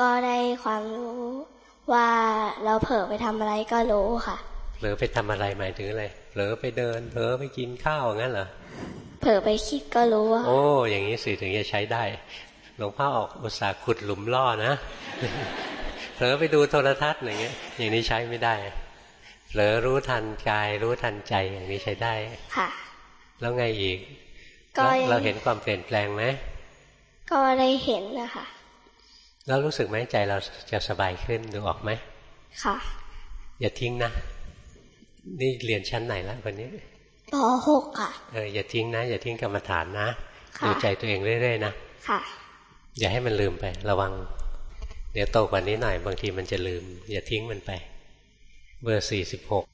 ก็ได้ความรู้ว่าเราเผลอไปทำอะไรก็รู้ค่ะ เผลอไปทำอะไรหมายถึงอะไรเผลอไปเดิน เผลอไปกินข้าวงั้นเหรอเผลอไปคิดก็รู้ว่า โอ้อย่างนี้สิถึงจะใช้ได้หลวงพ่อออกอุตส่าห์ขุดหลุมล่อนะเผลอไปดูโทรทัศน์อย่างเงี้ย อย่างนี้ใช้ไม่ได้เผลอรู้ทันกายรู้ทันใจอย่างนี้ใช้ได้ค่ะ แล้วไงอีกก็เราเห็นความเปลี่ยนแปลงไหมก็ได้เห็นนะคะแล้วรู้สึกไหมใจเราจะสบายขึ้นดูออกไหมค่ะ อย่าทิ้งนะ นี่เรียนชั้นไหนแล้ววันนี้ปหกค่ะ เอออย่าทิ้งนะ อย่าทิ้งกรรมฐานนะดูใจตัวเองเรื่อยๆนะ ค่ะ อย่าให้มันลืมไป ระวัง เดี๋ยวโตกว่านี้หน่อย บางทีมันจะลืม อย่าทิ้งมันไป เบอร์สี่สิบหก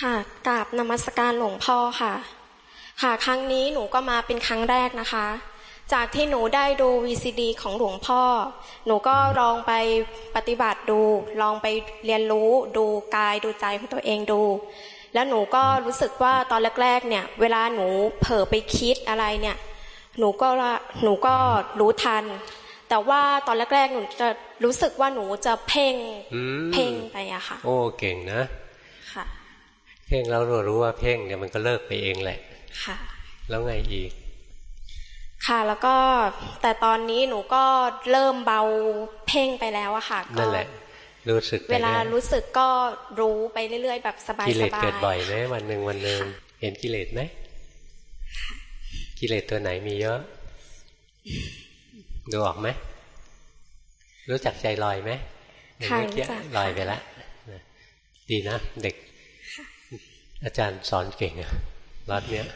ค่ะกราบนมัสการหลวงพ่อค่ะ ค่ะ ครั้งนี้หนูก็มาเป็นครั้งแรกนะคะ จากที่หนูได้ดู VCD ของหลวงพ่อ หนูก็ลองไปปฏิบัติดู ลองไปเรียนรู้ดูกายดูใจของตัวเองดู แล้วหนูก็รู้สึกว่าตอนแรก ๆ เนี่ย เวลาหนูเผลอไปคิดอะไรเนี่ย หนูก็หนูก็รู้ทัน แต่ว่าตอนแรกๆหนูจะรู้สึกว่าหนูจะเพ่งเพ่งไปอะค่ะ โอ้เก่งนะค่ะ เพ่งแล้วรู้รู้ว่าเพ่งเนี่ยมันก็เลิกไปเองแหละ ค่ะ แล้วไงอีก ค่ะ แล้วก็แต่ตอนนี้หนูก็เริ่มเบาเพ่งไปแล้วอะค่ะนั่นแหละรู้สึกเวลารู้สึกก็รู้ไปเรื่อยๆ แบบสบายๆกิเลสเกิดบ่อยไหมวันหนึ่งวันหนึ่งเห็นกิเลสไหมกิเลสตัวไหนมีเยอะ ดูออกไหมรู้จักใจลอยไหมค่ะลอยไปแล้วดีนะเด็ก อาจารย์สอนเก่งอะรอดเนี้ย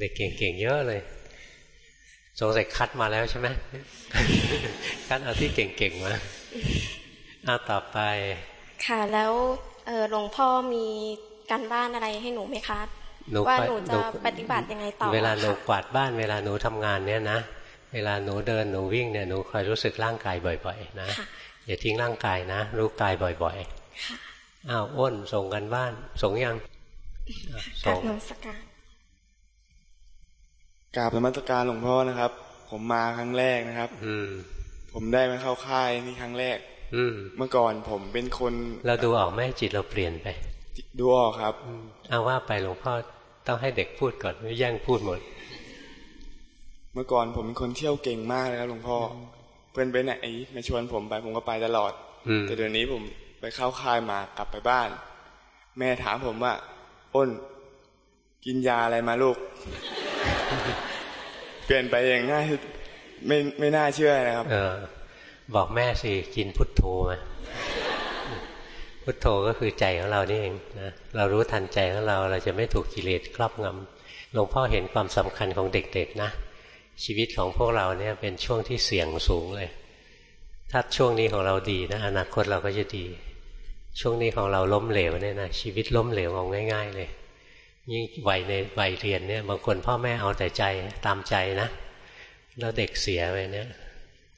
เด็กเก่งๆเยอะเลย สงสัยคัดมาแล้วใช่ไหมคัดเอาที่เก่งๆมาเอาต่อไป ค่ะแล้วหลวงพ่อมีการบ้านอะไรให้หนูไหมคะว่าหนูจะปฏิบัติยังไงต่อเวลาหนูกวาดบ้านเวลาหนูทำงานเนี่ยนะเวลาหนูเดินหนูวิ่งเนี่ยหนูคอยรู้สึกร่างกายบ่อย ๆ นะอย่าทิ้งร่างกายนะ รู้กายบ่อยๆอ้าวอ้นส่งกันบ้าน ส่งยังส่งนสการ กราบธรรมสการหลวงพ่อนะครับ ผมมาครั้งแรกนะครับ อืม ผมได้มาเข้าค่ายนี่ครั้งแรก อืม เมื่อก่อนผมเป็นคน เราดูออกไหมจิตเราเปลี่ยนไป ดูออกครับเอาว่าไปหลวงพ่อต้องให้เด็กพูดก่อนไม่แย่งพูดหมด เมื่อก่อนผมเป็นคนเที่ยวเก่งมากเลยครับหลวงพ่อ เพื่อนไปไหนมาชวนผมไปผมก็ไปตลอดแต่เดี๋ยวนี้ผมไปเข้าค่ายมากลับไปบ้าน แม่ถามผมว่า อ้น กินยาอะไรมาลูก เปลี่ยนไปอย่างง่ายไม่ไม่น่าเชื่อนะครับ เออ บอกแม่สิกินพุทโธมาพุทโธก็คือใจของเรานี่เองนะเรารู้ทันใจของเราเราจะไม่ถูกกิเลสครอบงำหลวงพ่อเห็นความสำคัญของเด็กๆนะชีวิตของพวกเราเนี่ยเป็นช่วงที่เสี่ยงสูงเลย ถ้าช่วงนี้ของเราดีนะอนาคตเราก็จะดี ช่วงนี้ของเราล้มเหลวเนี่ยนะชีวิตล้มเหลวเอาง่าย ๆ เลย ยิ่งวัยในวัยเรียนเนี่ยบางคนพ่อแม่เอาแต่ใจตามใจนะ แล้วเด็กเสียไปเนี่ย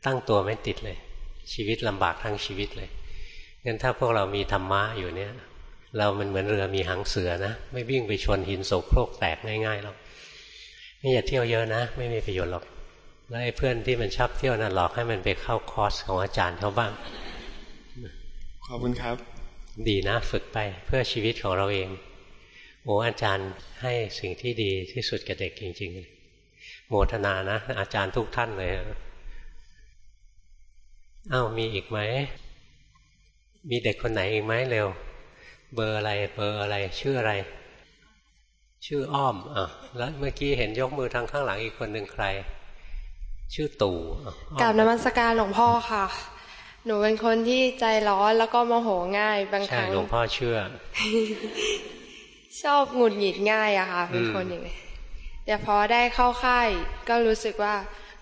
ตั้งตัวไม่ติดเลย ชีวิตลำบากทั้งชีวิตเลยงั้นถ้าพวกเรามีธรรมะอยู่เนี่ย เรามันเหมือนเรือมีหางเสือนะ ไม่วิ่งไปชนหินโศกโครกแตกง่ายๆหรอกไม่อย่าเที่ยวเยอะนะ ไม่มีประโยชน์หรอกแล้วไอ้เพื่อนที่มันชอบเที่ยวนะ่ะหลอกให้มันไปเข้าคอร์สของอาจารย์เขาบ้าง ขอบคุณครับ ดีนะ ฝึกไปเพื่อชีวิตของเราเอง โอ้อาจารย์ให้สิ่งที่ดีที่สุดกับเด็กจริง ๆ โมทนานะ อาจารย์ทุกท่านเลยอ้าวมีอีกไหม มีเด็กคนไหนอีกไหมเร็ว เบอร์อะไร เบอร์อะไร ชื่ออะไร ชื่ออ้อมอะแล้วเมื่อกี้เห็นยกมือทางข้างหลังอีกคนหนึ่งใคร ชื่อตู่กราบนมัสการหลวงพ่อค่ะ หนูเป็นคนที่ใจร้อนแล้วก็โมโหง่ายบางครั้งใช่หลวงพ่อเชื่อ ชอบหงุดหงิดง่ายอะค่ะเป็นคนอย่างนี้แต่พอได้เข้าค่าย ก็รู้สึกว่า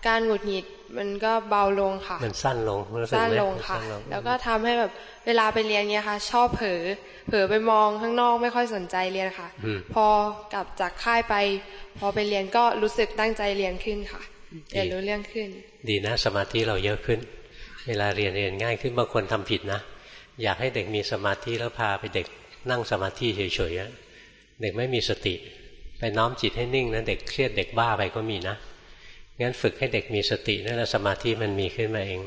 การหงุดหงิดมันก็เบาลงค่ะ มันสั้นลงสั้นลงค่ะ แล้วก็ทำให้แบบเวลาไปเรียนเนี้ยค่ะ ชอบเผลอเผลอไปมองข้างนอกไม่ค่อยสนใจเรียนค่ะ พอกลับจากค่ายไป พอไปเรียนก็รู้สึกตั้งใจเรียนขึ้นค่ะเรียนรู้เรื่องขึ้น ดีนะสมาธิเราเยอะขึ้น เวลาเรียนเรียนง่ายขึ้นบางคนทำผิดนะอยากให้เด็กมีสมาธิแล้วพาไปเด็กนั่งสมาธิเฉยๆ เด็กไม่มีสติ ไปน้อมจิตให้นิ่งนะเด็กเครียดเด็กบ้าไปก็มีนะงั้นฝึกให้เด็กมีสตินั่นแหละสมาธิมันมีขึ้นมาเอง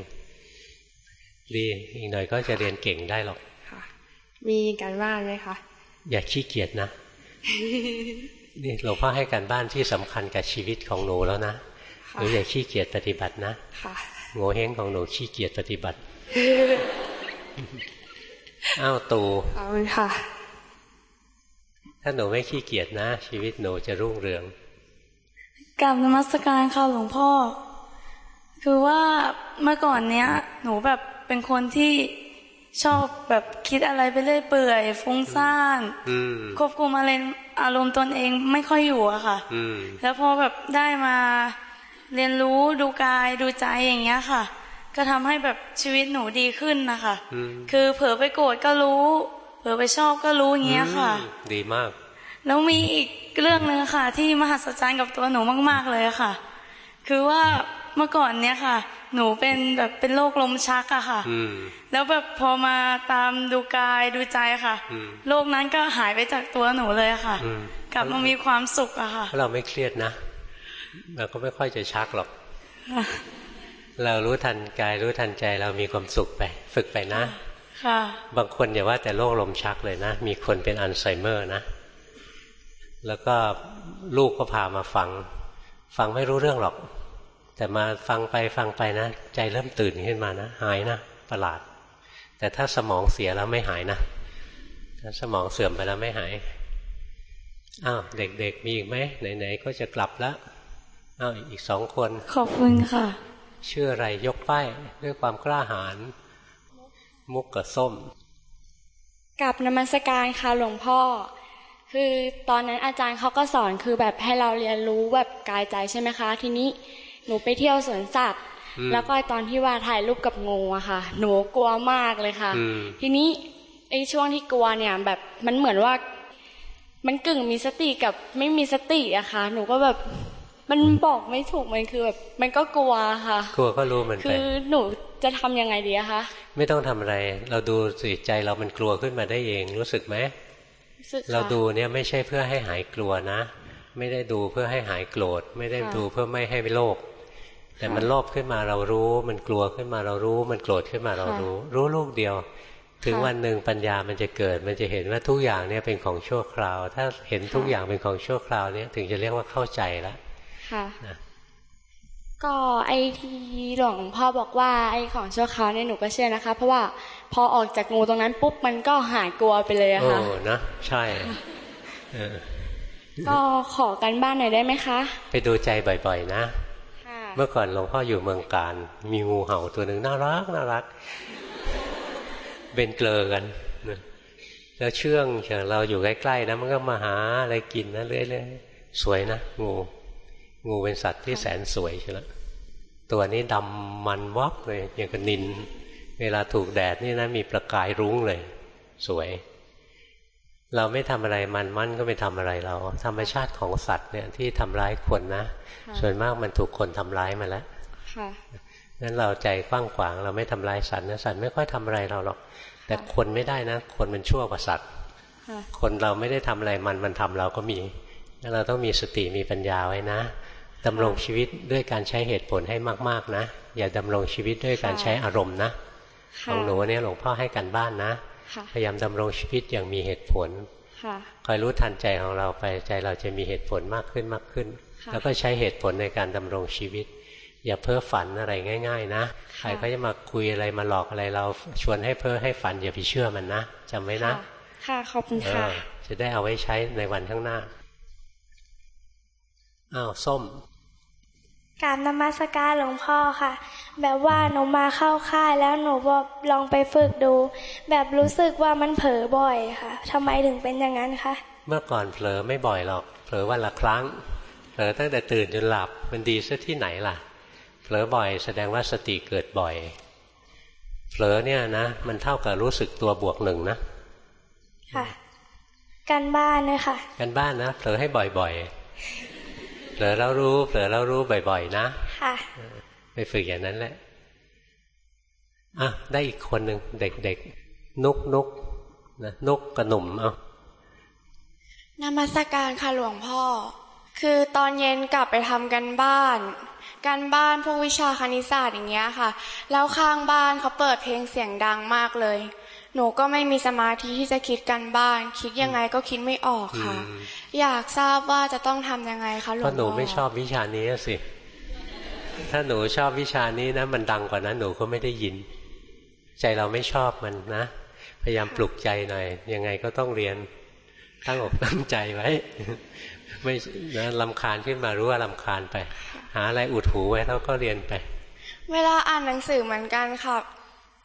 ดีอีกหน่อยก็จะเรียนเก่งได้หรอกค่ะมีการบ้านไหมคะอย่าขี้เกียจนะนี่หลวงพ่อให้การบ้านที่สำคัญกับชีวิตของหนูแล้วนะหนูอย่าขี้เกียจปฏิบัตินะโง่เฮงของหนูขี้เกียจปฏิบัติอ้าวตูขอบคุณค่ะถ้าหนูไม่ขี้เกียจนะ ชีวิตหนูจะรุ่งเรืองกลับนมัสการค่ะหลวงพ่อ คือว่าเมื่อก่อนเนี้ย หนูแบบเป็นคนที่ชอบแบบคิดอะไรไปเรื่อยเปื่อย ฟุ้งซ่านควบคุมอะไรอารมณ์ตนเองไม่ค่อยอยู่อะค่ะแล้วพอแบบได้มาเรียนรู้ดูกายดูใจอย่างเงี้ยค่ะ ก็ทำให้แบบชีวิตหนูดีขึ้นนะคะ คือเผลอไปโกรธก็รู้ เผลอไปชอบก็รู้อย่างเงี้ยค่ะ ดีมาก แล้วมีอีกเรื่องหนึ่งค่ะ ที่มหัศจรรย์กับตัวหนูมาก ๆเลยค่ะ คือว่าเมื่อก่อนเนี้ยค่ะ หนูเป็นแบบเป็นโรคลมชักอะค่ะแล้วแบบพอมาตามดูกายดูใจค่ะโรคนั้นก็หายไปจากตัวหนูเลยค่ะ กลับมามีความสุขอะค่ะเราไม่เครียดนะเราก็ไม่ค่อยจะชักหรอกเรารู้ทันกายรู้ทันใจเรามีความสุขไป ฝึกไปนะ ค่ะบางคนอย่าว่าแต่โรคลมชักเลยนะ มีคนเป็นอัลไซเมอร์นะ แล้วก็ลูกก็พามาฟัง ฟังไม่รู้เรื่องหรอก แต่มาฟังไปฟังไปนะ ใจเริ่มตื่นขึ้นมานะ หายนะ ประหลาด แต่ถ้าสมองเสียแล้วไม่หายนะ ถ้าสมองเสื่อมไปแล้วไม่หายอ้าวเด็กๆมีอีกไหมไหนๆก็จะกลับแล้วอ้าวอีกสองคน ขอบคุณค่ะ ชื่ออะไรยกป้ายด้วยความกล้าหาญ มุกกับส้มกับนมัสการค่ะหลวงพ่อ คือตอนนั้นอาจารย์เขาก็สอนคือแบบให้เราเรียนรู้แบบกายใจใช่ไหมคะ ทีนี้หนูไปเที่ยวสวนสัตว์ แล้วก็ตอนที่ว่าถ่ายรูปกับงูอะค่ะ หนูกลัวมากเลยค่ะ ทีนี้ไอ้ช่วงที่กลัวเนี่ย แบบมันเหมือนว่า มันกึ่งมีสติกับไม่มีสติอะค่ะ หนูก็แบบ มันบอกไม่ถูกมันคือแบบมันก็กลัวค่ะ กลัวก็รู้มันไปคือหนูจะทำยังไงดีอะคะไม่ต้องทำอะไร เราดูสิใจเรามันกลัวขึ้นมาได้เองรู้สึกไหมเราดูเนี่ยไม่ใช่เพื่อให้หายกลัวนะ ไม่ได้ดูเพื่อให้หายโกรธ ไม่ได้ดูเพื่อไม่ให้โลภแต่มันโลภขึ้นมาเรารู้ มันกลัวขึ้นมาเรารู้ มันโกรธขึ้นมาเรารู้ รู้ลูกเดียว ถึงวันหนึ่งปัญญามันจะเกิด มันจะเห็นว่าทุกอย่างเนี่ยเป็นของชั่วคราว ถ้าเห็นทุกอย่างเป็นของชั่วคราวเนี่ยถึงจะเรียกว่าเข้าใจแล้ว ค่ะก็ไอที่หลวงพ่อบอกว่าไอของชั่วคราวเนี่ยหนูก็เชื่อนะคะ เพราะว่าพอออกจากงูตรงนั้นปุ๊บมันก็หายกลัวไปเลยอะค่ะโอ้นะใช่ก็ขอกันบ้านหน่อยได้ไหมคะ ไปดูใจบ่อยๆนะเมื่อก่อนหลวงพ่ออยู่เมืองการ มีงูเห่าตัวหนึ่งน่ารักน่ารัก เป็นเกลือกันแล้วเชื่องเฉยเราอยู่ใกล้ๆนะมันก็มาหาอะไรกินนะเรื่อยๆสวยนะงู งูเป็นสัตว์ที่แสนสวยใช่ไหมตัวนี้ดำมันวับเลยอย่างกับนิน เวลาถูกแดดนี่นะมีประกายรุ้งเลย สวย เราไม่ทำอะไรมันมันก็ไม่ทำอะไรเรา ธรรมชาติของสัตว์เนี่ยที่ทำร้ายคนนะ ส่วนมากมันถูกคนทำร้ายมาแล้วนั้นเราใจกว้างขวางเราไม่ทำร้ายสัตว์นะสัตว์ไม่ค่อยทำอะไรเราหรอก แต่คนไม่ได้นะ คนมันชั่วกว่าสัตว์คนเราไม่ได้ทำอะไรมันมันทำเราก็มีเราต้องมีสติมีปัญญาไว้นะ ดำรงชีวิตด้วยการใช้เหตุผลให้มาก ๆนะ อย่าดำรงชีวิตด้วยการใช้อารมณ์นะของหนูเนี่ยหลวงพ่อให้กันบ้านนะพยายามดำรงชีวิตอย่างมีเหตุผลคอยรู้ทันใจของเราไปใจเราจะมีเหตุผลมากขึ้นมากขึ้น แล้วก็ใช้เหตุผลในการดำรงชีวิต อย่าเพ้อฝันอะไรง่าย ๆ นะ ใครก็จะมาคุยอะไรมาหลอกอะไรเราชวนให้เพ้อให้ฝันอย่าไปเชื่อมันนะจำไว้นะ ค่ะขอบคุณค่ะจะได้เอาไว้ใช้ในวันข้างหน้าอ้าวส้ม การนมัสการหลวงพ่อค่ะ แบบว่าหนูมาเข้าค่ายแล้วหนูบอกลองไปฝึกดู แบบรู้สึกว่ามันเผลอบ่อยค่ะทำไมถึงเป็นอย่างนั้นคะเมื่อก่อนเผลอไม่บ่อยหรอกเผลอวันละครั้งเผลอตั้งแต่ตื่นจนหลับมันดีซะที่ไหนล่ะเผลอบ่อยแสดงว่าสติเกิดบ่อยเผลอเนี่ยนะ มันเท่ากับรู้สึกตัวบวกหนึ่งนะค่ะ การบ้านนะคะการบ้านนะเผลอให้บ่อยๆ ผลอแล้วรู้เผลอแล้วรู้บ่อยๆนะ ค่ะ ไปฝึกอย่างนั้นแหละอะได้อีกคนหนึ่งเด็กๆนุกนุกนะนุกกระหนุ่มเอานมัสการค่ะหลวงพ่อ คือตอนเย็นกลับไปทำกันบ้านการบ้านพวกวิชาคณิตศาสตร์อย่างเงี้ยค่ะ แล้วข้างบ้านเขาเปิดเพลงเสียงดังมากเลย หนูก็ไม่มีสมาธิที่จะคิดกันบ้าน คิดยังไงก็คิดไม่ออกค่ะ อยากทราบว่าจะต้องทำยังไงคะหลวงพ่อหนูไม่ชอบวิชานี้สิ ถ้าหนูชอบวิชานี้นะมันดังกว่านั้นหนูก็ไม่ได้ยิน ใจเราไม่ชอบมันนะ พยายามปลุกใจหน่อย ยังไงก็ต้องเรียนตั้งอกตั้งใจไว้ ไม่นะลำคาญขึ้นมารู้ว่าลำคาญไป หาอะไรอุดหูไว้แล้วก็เรียนไป เวลาอ่านหนังสือเหมือนกันค่ะ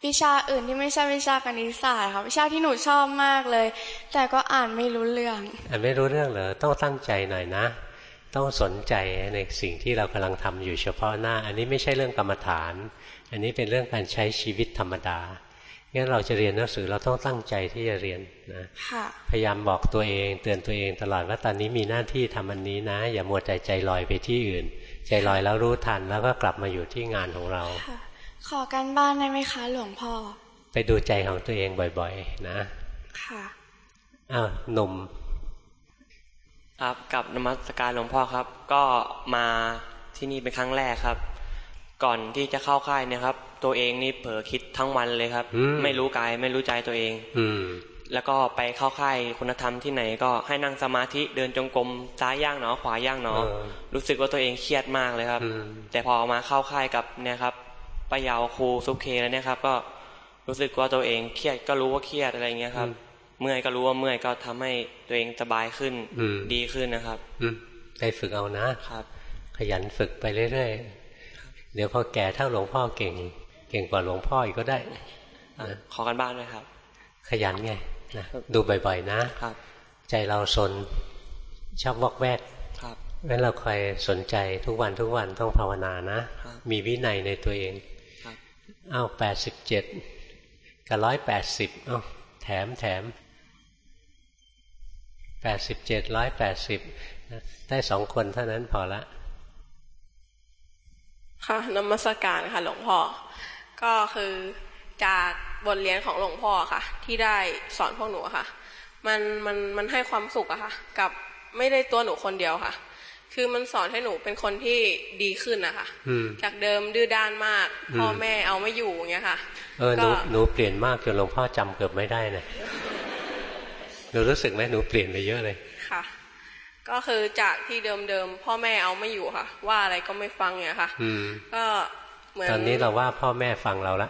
วิชาอื่นที่ไม่ใช่วิชาคณิตศาสตร์ค่ะวิชาที่หนูชอบมากเลย แต่ก็อ่านไม่รู้เรื่อง อ่านไม่รู้เรื่องเหรอต้องตั้งใจหน่อยนะ ต้องสนใจในสิ่งที่เรากำลังทำอยู่เฉพาะหน้า อันนี้ไม่ใช่เรื่องกรรมฐาน อันนี้เป็นเรื่องการใช้ชีวิตธรรมดางั้นเราจะเรียนหนังสือเราต้องตั้งใจที่จะเรียนนะพยายามบอกตัวเอง เตือนตัวเองตลอดว่าตอนนี้มีหน้าที่ทำอันนี้นะ อย่ามัวใจใจลอยไปที่อื่น ใจลอยแล้วรู้ทันแล้วก็กลับมาอยู่ที่งานของเรา ขอการบ้านได้ไหมคะ หลวงพ่อ ไปดูใจของตัวเองบ่อยๆ นะ ค่ะอ้าวหนุ่มครับกับนมัสการหลวงพ่อครับ ก็มาที่นี่เป็นครั้งแรกครับ ก่อนที่จะเข้าค่ายเนี่ยครับ ตัวเองนี่เผลอคิดทั้งวันเลยครับ ไม่รู้กายไม่รู้ใจตัวเอง อืแล้วก็ไปเข้าค่ายคุณธรรมที่ไหนก็ให้นั่งสมาธิเดินจงกรมซ้ายย่างหนอขวาย่างหนอ รู้สึกว่าตัวเองเครียดมากเลยครับ แต่พอมาเข้าค่ายกับเนี่ยครับ ป้ายาวครูซุปเคแล้วเนี่ยครับ ก็รู้สึกว่าตัวเองเครียดก็รู้ว่าเครียดอะไรเงี้ยครับ เมื่อยก็รู้ว่าเมื่อยก็ทำให้ตัวเองสบายขึ้นดีขึ้นนะครับ อืได้ฝึกเอานะครับ ขยันฝึกไปเรื่อยๆเดี๋ยวพอแก่เท่าหลวงพ่อเก่ง เก่งกว่าหลวงพ่ออีกก็ได้ขอกันบ้านเลยครับ ขยันไงนะดูบ่อยๆนะครับ ใจเราสนชอบวอกแวกครับงั้นเราคอยสนใจทุกวันทุกวันต้องภาวนานะ มีวินัยในตัวเอง อ้าวแปดสิบเจ็ดกับร้อยแปดสิบเอาแถมแถมแปดสิบเจ็ดร้อยแปดสิบได้สองคนเท่านั้นพอละ ค่ะนมัสการค่ะ หลวงพ่อ ก็คือจากบทเรียนของหลวงพ่อค่ะ ที่ได้สอนพวกหนูค่ะ มันมันมันให้ความสุขอะค่ะ กับไม่ได้ตัวหนูคนเดียวค่ะ คือมันสอนให้หนูเป็นคนที่ดีขึ้นนะคะจากเดิมดื้อด้านมาก พ่อแม่เอาไม่อยู่อย่างเงี้ยค่ะ เออหนูหนูเปลี่ยนมากจนหลวงพ่อจำเกือบไม่ได้นะหนูรู้สึกไหมหนูเปลี่ยนไปเยอะเลยค่ะ ก็คือจากที่เดิมเดิมพ่อแม่เอาไม่อยู่ค่ะ ว่าอะไรก็ไม่ฟังเนี่ยค่ะก็เหมือนตอนนี้เราว่าพ่อแม่ฟังเราละ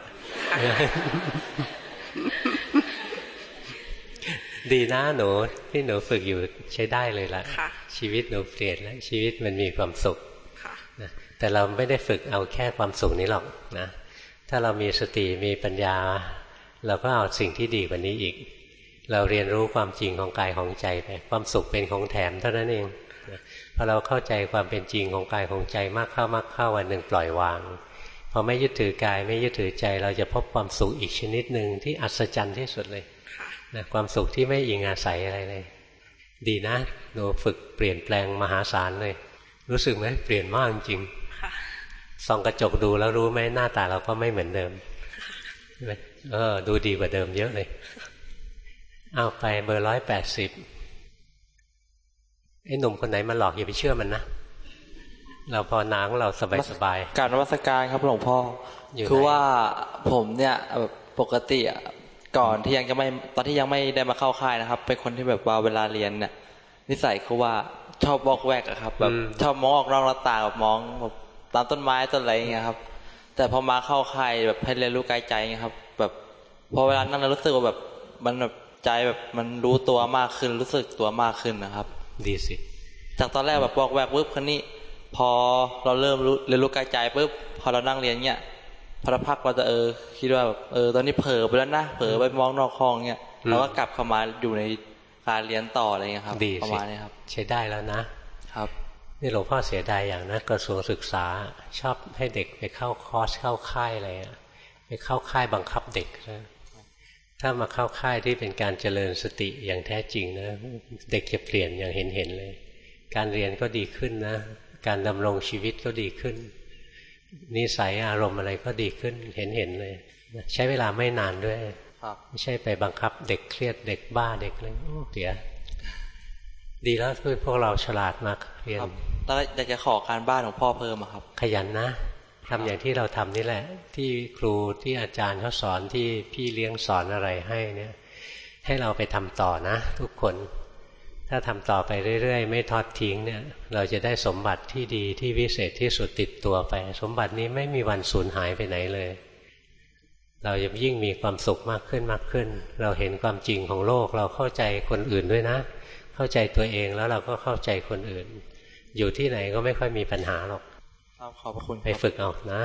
ดีนะหนูที่หนูฝึกอยู่ใช้ได้เลยละ ชีวิตหนูเปลี่ยนแล้วชีวิตมันมีความสุขนะแต่เราไม่ได้ฝึกเอาแค่ความสุขนี้หรอกนะถ้าเรามีสติมีปัญญา เราก็เอาสิ่งที่ดีกว่านี้อีก เราเรียนรู้ความจริงของกายของใจไปความสุขเป็นของแถมเท่านั้นเองพอเราเข้าใจความเป็นจริงของกายของใจมากเข้ามากเข้าวันหนึ่งปล่อยวางพอไม่ยึดถือกายไม่ยึดถือใจ เราจะพบความสุขอีกชนิดหนึ่งที่อัศจรรย์ที่สุดเลยนะความสุขที่ไม่อิงอาศัยอะไรเลย ดีนะหนูฝึกเปลี่ยนแปลงมหาศาลเลย รู้สึกไหมเปลี่ยนมากจริงส่องกระจกดูแล้วรู้ไหมหน้าตาเราก็ไม่เหมือนเดิมเออ ดูดีกว่าเดิมเยอะเลยเอาไปเบอร์ร้อยแปดสิบไอ้หนุ่มคนไหนมาหลอกอย่าไปเชื่อมันนะเราพอนาของเราสบายสบายการนวัตการครับหลวงพ่อ คือว่าผมเนี่ยแบบปกติอะ ก่อนที่ยังจะไม่ตอนที่ยังไม่ได้มาเข้าค่ายนะครับ เป็นคนที่แบบว่าเวลาเรียนเนี่ยนิสัยคือว่าชอบบอกแวกอะครับแบบชอบมองออกนอกหน้าต่างแบบมองแบบตามต้นไม้ต้นอะไรอย่างเงี้ยครับ แต่พอมาเข้าค่ายแบบให้เรียนรู้กายใจเงี้ยครับ แบบพอเวลานั่งรู้สึกว่าแบบมันแบบใจแบบมันรู้ตัวมากขึ้นรู้สึกตัวมากขึ้นนะครับ ดีสิจากตอนแรกแบบบอกแวกปุ๊บคันนี้ พอเราเริ่มรู้เรียนรู้กายใจปุ๊บพอเรานั่งเรียนเงี้ย พอพักเราจะเออ คิดว่าแบบเออ ตอนนี้เผลอไปแล้วนะเผลอไปมองนอกห้องเงี้ยเราก็กลับเข้ามาอยู่ในการเรียนต่ออะไรเงี้ยครับดีประมาณนี้ครับ ใช้ได้แล้วนะครับนี่หลวงพ่อเสียดายอย่างนะกระทรวงศึกษาชอบให้เด็กไปเข้าคอร์สเข้าค่ายอะไรอะไปเข้าค่ายบังคับเด็กนะถ้ามาเข้าค่ายที่เป็นการเจริญสติอย่างแท้จริงนะเด็กจะเปลี่ยนอย่างเห็นเห็นเลย การเรียนก็ดีขึ้นนะ การดำรงชีวิตก็ดีขึ้น นิสัยอารมณ์อะไรก็ดีขึ้นเห็นเห็นเลยใช้เวลาไม่นานด้วยไม่ใช่ไปบังคับเด็กเครียดเด็กบ้าเด็กอะไรเสียดีแล้วคือพวกเราฉลาดมากเรียนแล้วอยากจะขอการบ้านของพ่อเพิ่มครับ ขยันนะทำอย่างที่เราทำนี่แหละ ที่ครูที่อาจารย์เขาสอนที่พี่เลี้ยงสอนอะไรให้เนี่ย ให้เราไปทำต่อนะ ทุกคน ถ้าทำต่อไปเรื่อยๆ ไม่ทอดทิ้งเนี่ย เราจะได้สมบัติที่ดีที่วิเศษที่สุดติดตัวไป สมบัตินี้ไม่มีวันสูญหายไปไหนเลย เราจะยิ่งมีความสุขมากขึ้นมากขึ้น เราเห็นความจริงของโลก เราเข้าใจคนอื่นด้วยนะ เข้าใจตัวเองแล้วเราก็เข้าใจคนอื่น อยู่ที่ไหนก็ไม่ค่อยมีปัญหาหรอกขอบคุณไปฝึกเอานะ